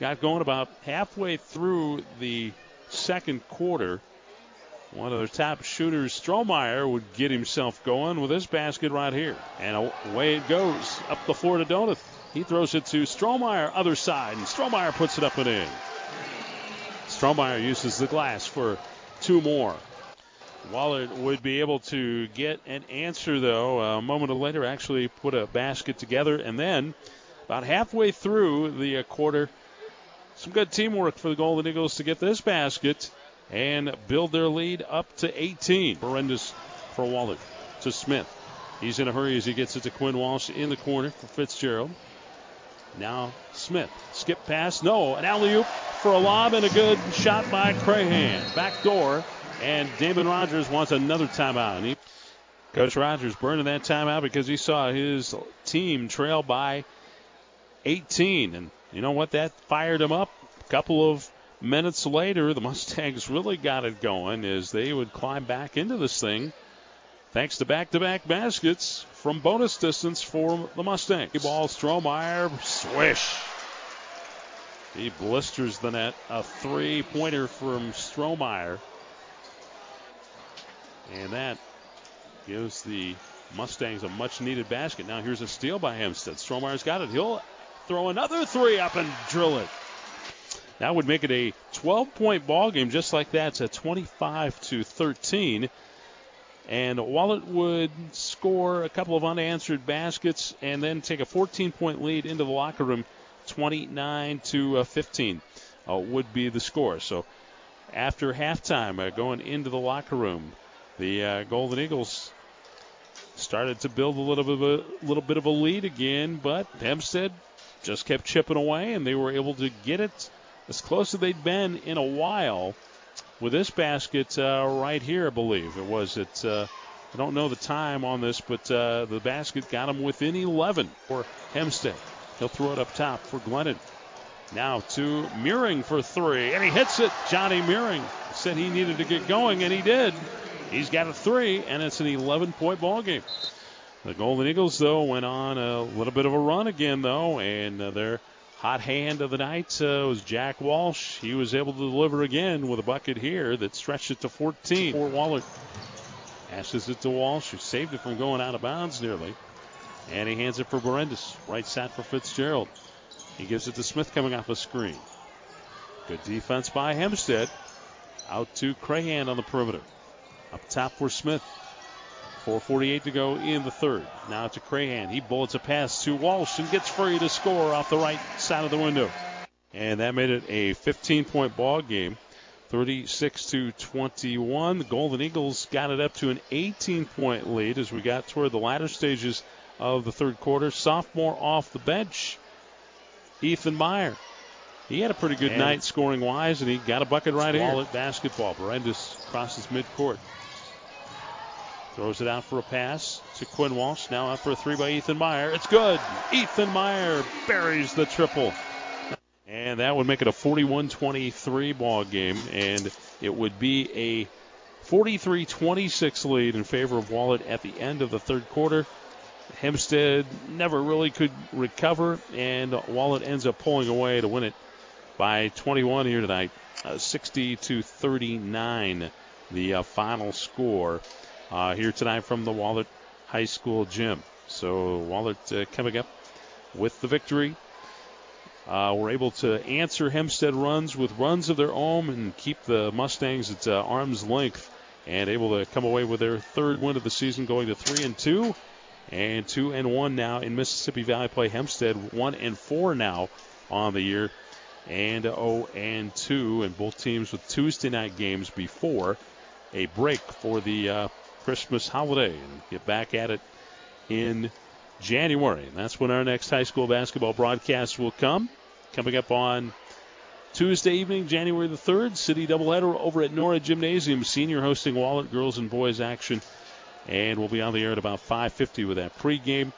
got going about halfway through the second quarter. One of their top shooters, Strohmeyer, would get himself going with this basket right here. And away it goes up the floor to Donath. He throws it to Strohmeyer, other side, and Strohmeyer puts it up and in. Strohmeyer uses the glass for two more. Wahlert would be able to get an answer, though, a moment later, actually put a basket together. And then, about halfway through the quarter, some good teamwork for the Golden Eagles to get this basket and build their lead up to 18. Berendis for Wahlert to Smith. He's in a hurry as he gets it to Quinn Walsh in the corner for Fitzgerald. Now Smith. Skip pass. No. An alley oop for a lob and a good shot by Crahan. Back door. And Damon Rogers wants another timeout. And he, Coach Rogers burning that timeout because he saw his team trail by 18. And you know what? That fired him up. A couple of minutes later, the Mustangs really got it going as they would climb back into this thing thanks to back to back baskets from bonus distance for the Mustangs. Ball, Strohmeyer, swish. He blisters the net. A three pointer from Strohmeyer. And that gives the Mustangs a much needed basket. Now here's a steal by Hempstead. Strohmeyer's got it. He'll throw another three up and drill it. That would make it a 12 point ball game just like that. It's a 25 to 13. And Wahlert would score a couple of unanswered baskets and then take a 14 point lead into the locker room. 29 to uh, 15 uh, would be the score. So after halftime, uh, going into the locker room, the uh, Golden Eagles started to build a little bit of a little bit of a lead again, but Hempstead just kept chipping away, and they were able to get it as close as they'd been in a while with this basket uh, right here, I believe. It was at, uh, I don't know the time on this, but uh, the basket got him within 11 for Hempstead. He'll throw it up top for Glennon. Now to Meering for three, and he hits it. Johnny Meering said he needed to get going, and he did. He's got a three, and it's an 11 point ball game. The Golden Eagles, though, went on a little bit of a run again, though, and uh, their hot hand of the night uh, was Jack Walsh. He was able to deliver again with a bucket here that stretched it to 14 for Wahlert. Passes it to Walsh, who saved it from going out of bounds nearly. And he hands it for Berendis. Right side for Fitzgerald. He gives it to Smith coming off a screen. Good defense by Hempstead. Out to Crahan on the perimeter. Up top for Smith. 4.48 to go in the third. Now to Crahan. He bullets a pass to Walsh and gets free to score off the right side of the window. And that made it a 15 point ball game. 36 to 21. The Golden Eagles got it up to an 18 point lead as we got toward the latter stages of the third quarter. Sophomore off the bench, Ethan Meyer. He had a pretty good and night scoring wise, and he got a bucket right here. at basketball. Berendis crosses midcourt. Throws it out for a pass to Quinn Walsh. Now out for a three by Ethan Meyer. It's good. Ethan Meyer buries the triple. And that would make it a 41 23 ball game. And it would be a 43 26 lead in favor of Wahlert at the end of the third quarter. Hempstead never really could recover, and Wahlert ends up pulling away to win it by 21 here tonight. uh, 60 to 39, the uh, final score uh, here tonight from the Wahlert High School gym. So Wahlert uh, coming up with the victory. Uh, we're able to answer Hempstead runs with runs of their own and keep the Mustangs at uh, arm's length and able to come away with their third win of the season, going to three and two, and two and one now in Mississippi Valley play. Hempstead one and four now on the year, and 0 and 2, and both teams with Tuesday night games before a break for the uh, Christmas holiday and get back at it in January. And that's when our next high school basketball broadcast will come. Coming up on Tuesday evening, January the 3rd, city doubleheader over at Nora Gymnasium. Senior hosting Wahlert girls and boys action. And we'll be on the air at about 5.50 with that pregame.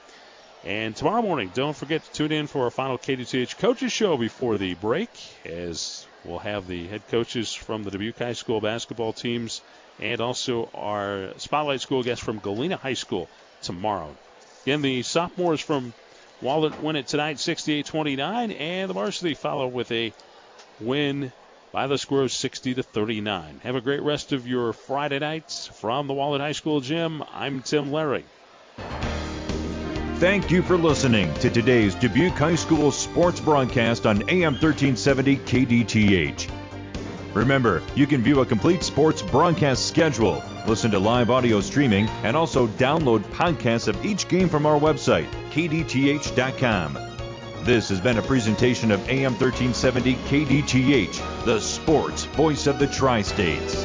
And tomorrow morning, don't forget to tune in for our final KDTH coaches show before the break, as we'll have the head coaches from the Dubuque High School basketball teams and also our spotlight school guest from Galena High School tomorrow. Again, the sophomores from Wahlert win it tonight 68 29, and the varsity follow with a win by the score of 60 to 39. Have a great rest of your Friday nights from the Wahlert High School gym. I'm Tim Larry. Thank you for listening to today's Dubuque High School sports broadcast on AM 1370 KDTH. Remember, you can view a complete sports broadcast schedule, listen to live audio streaming, and also download podcasts of each game from our website, kdth.com. This has been a presentation of AM 1370 KDTH, the sports voice of the tri states.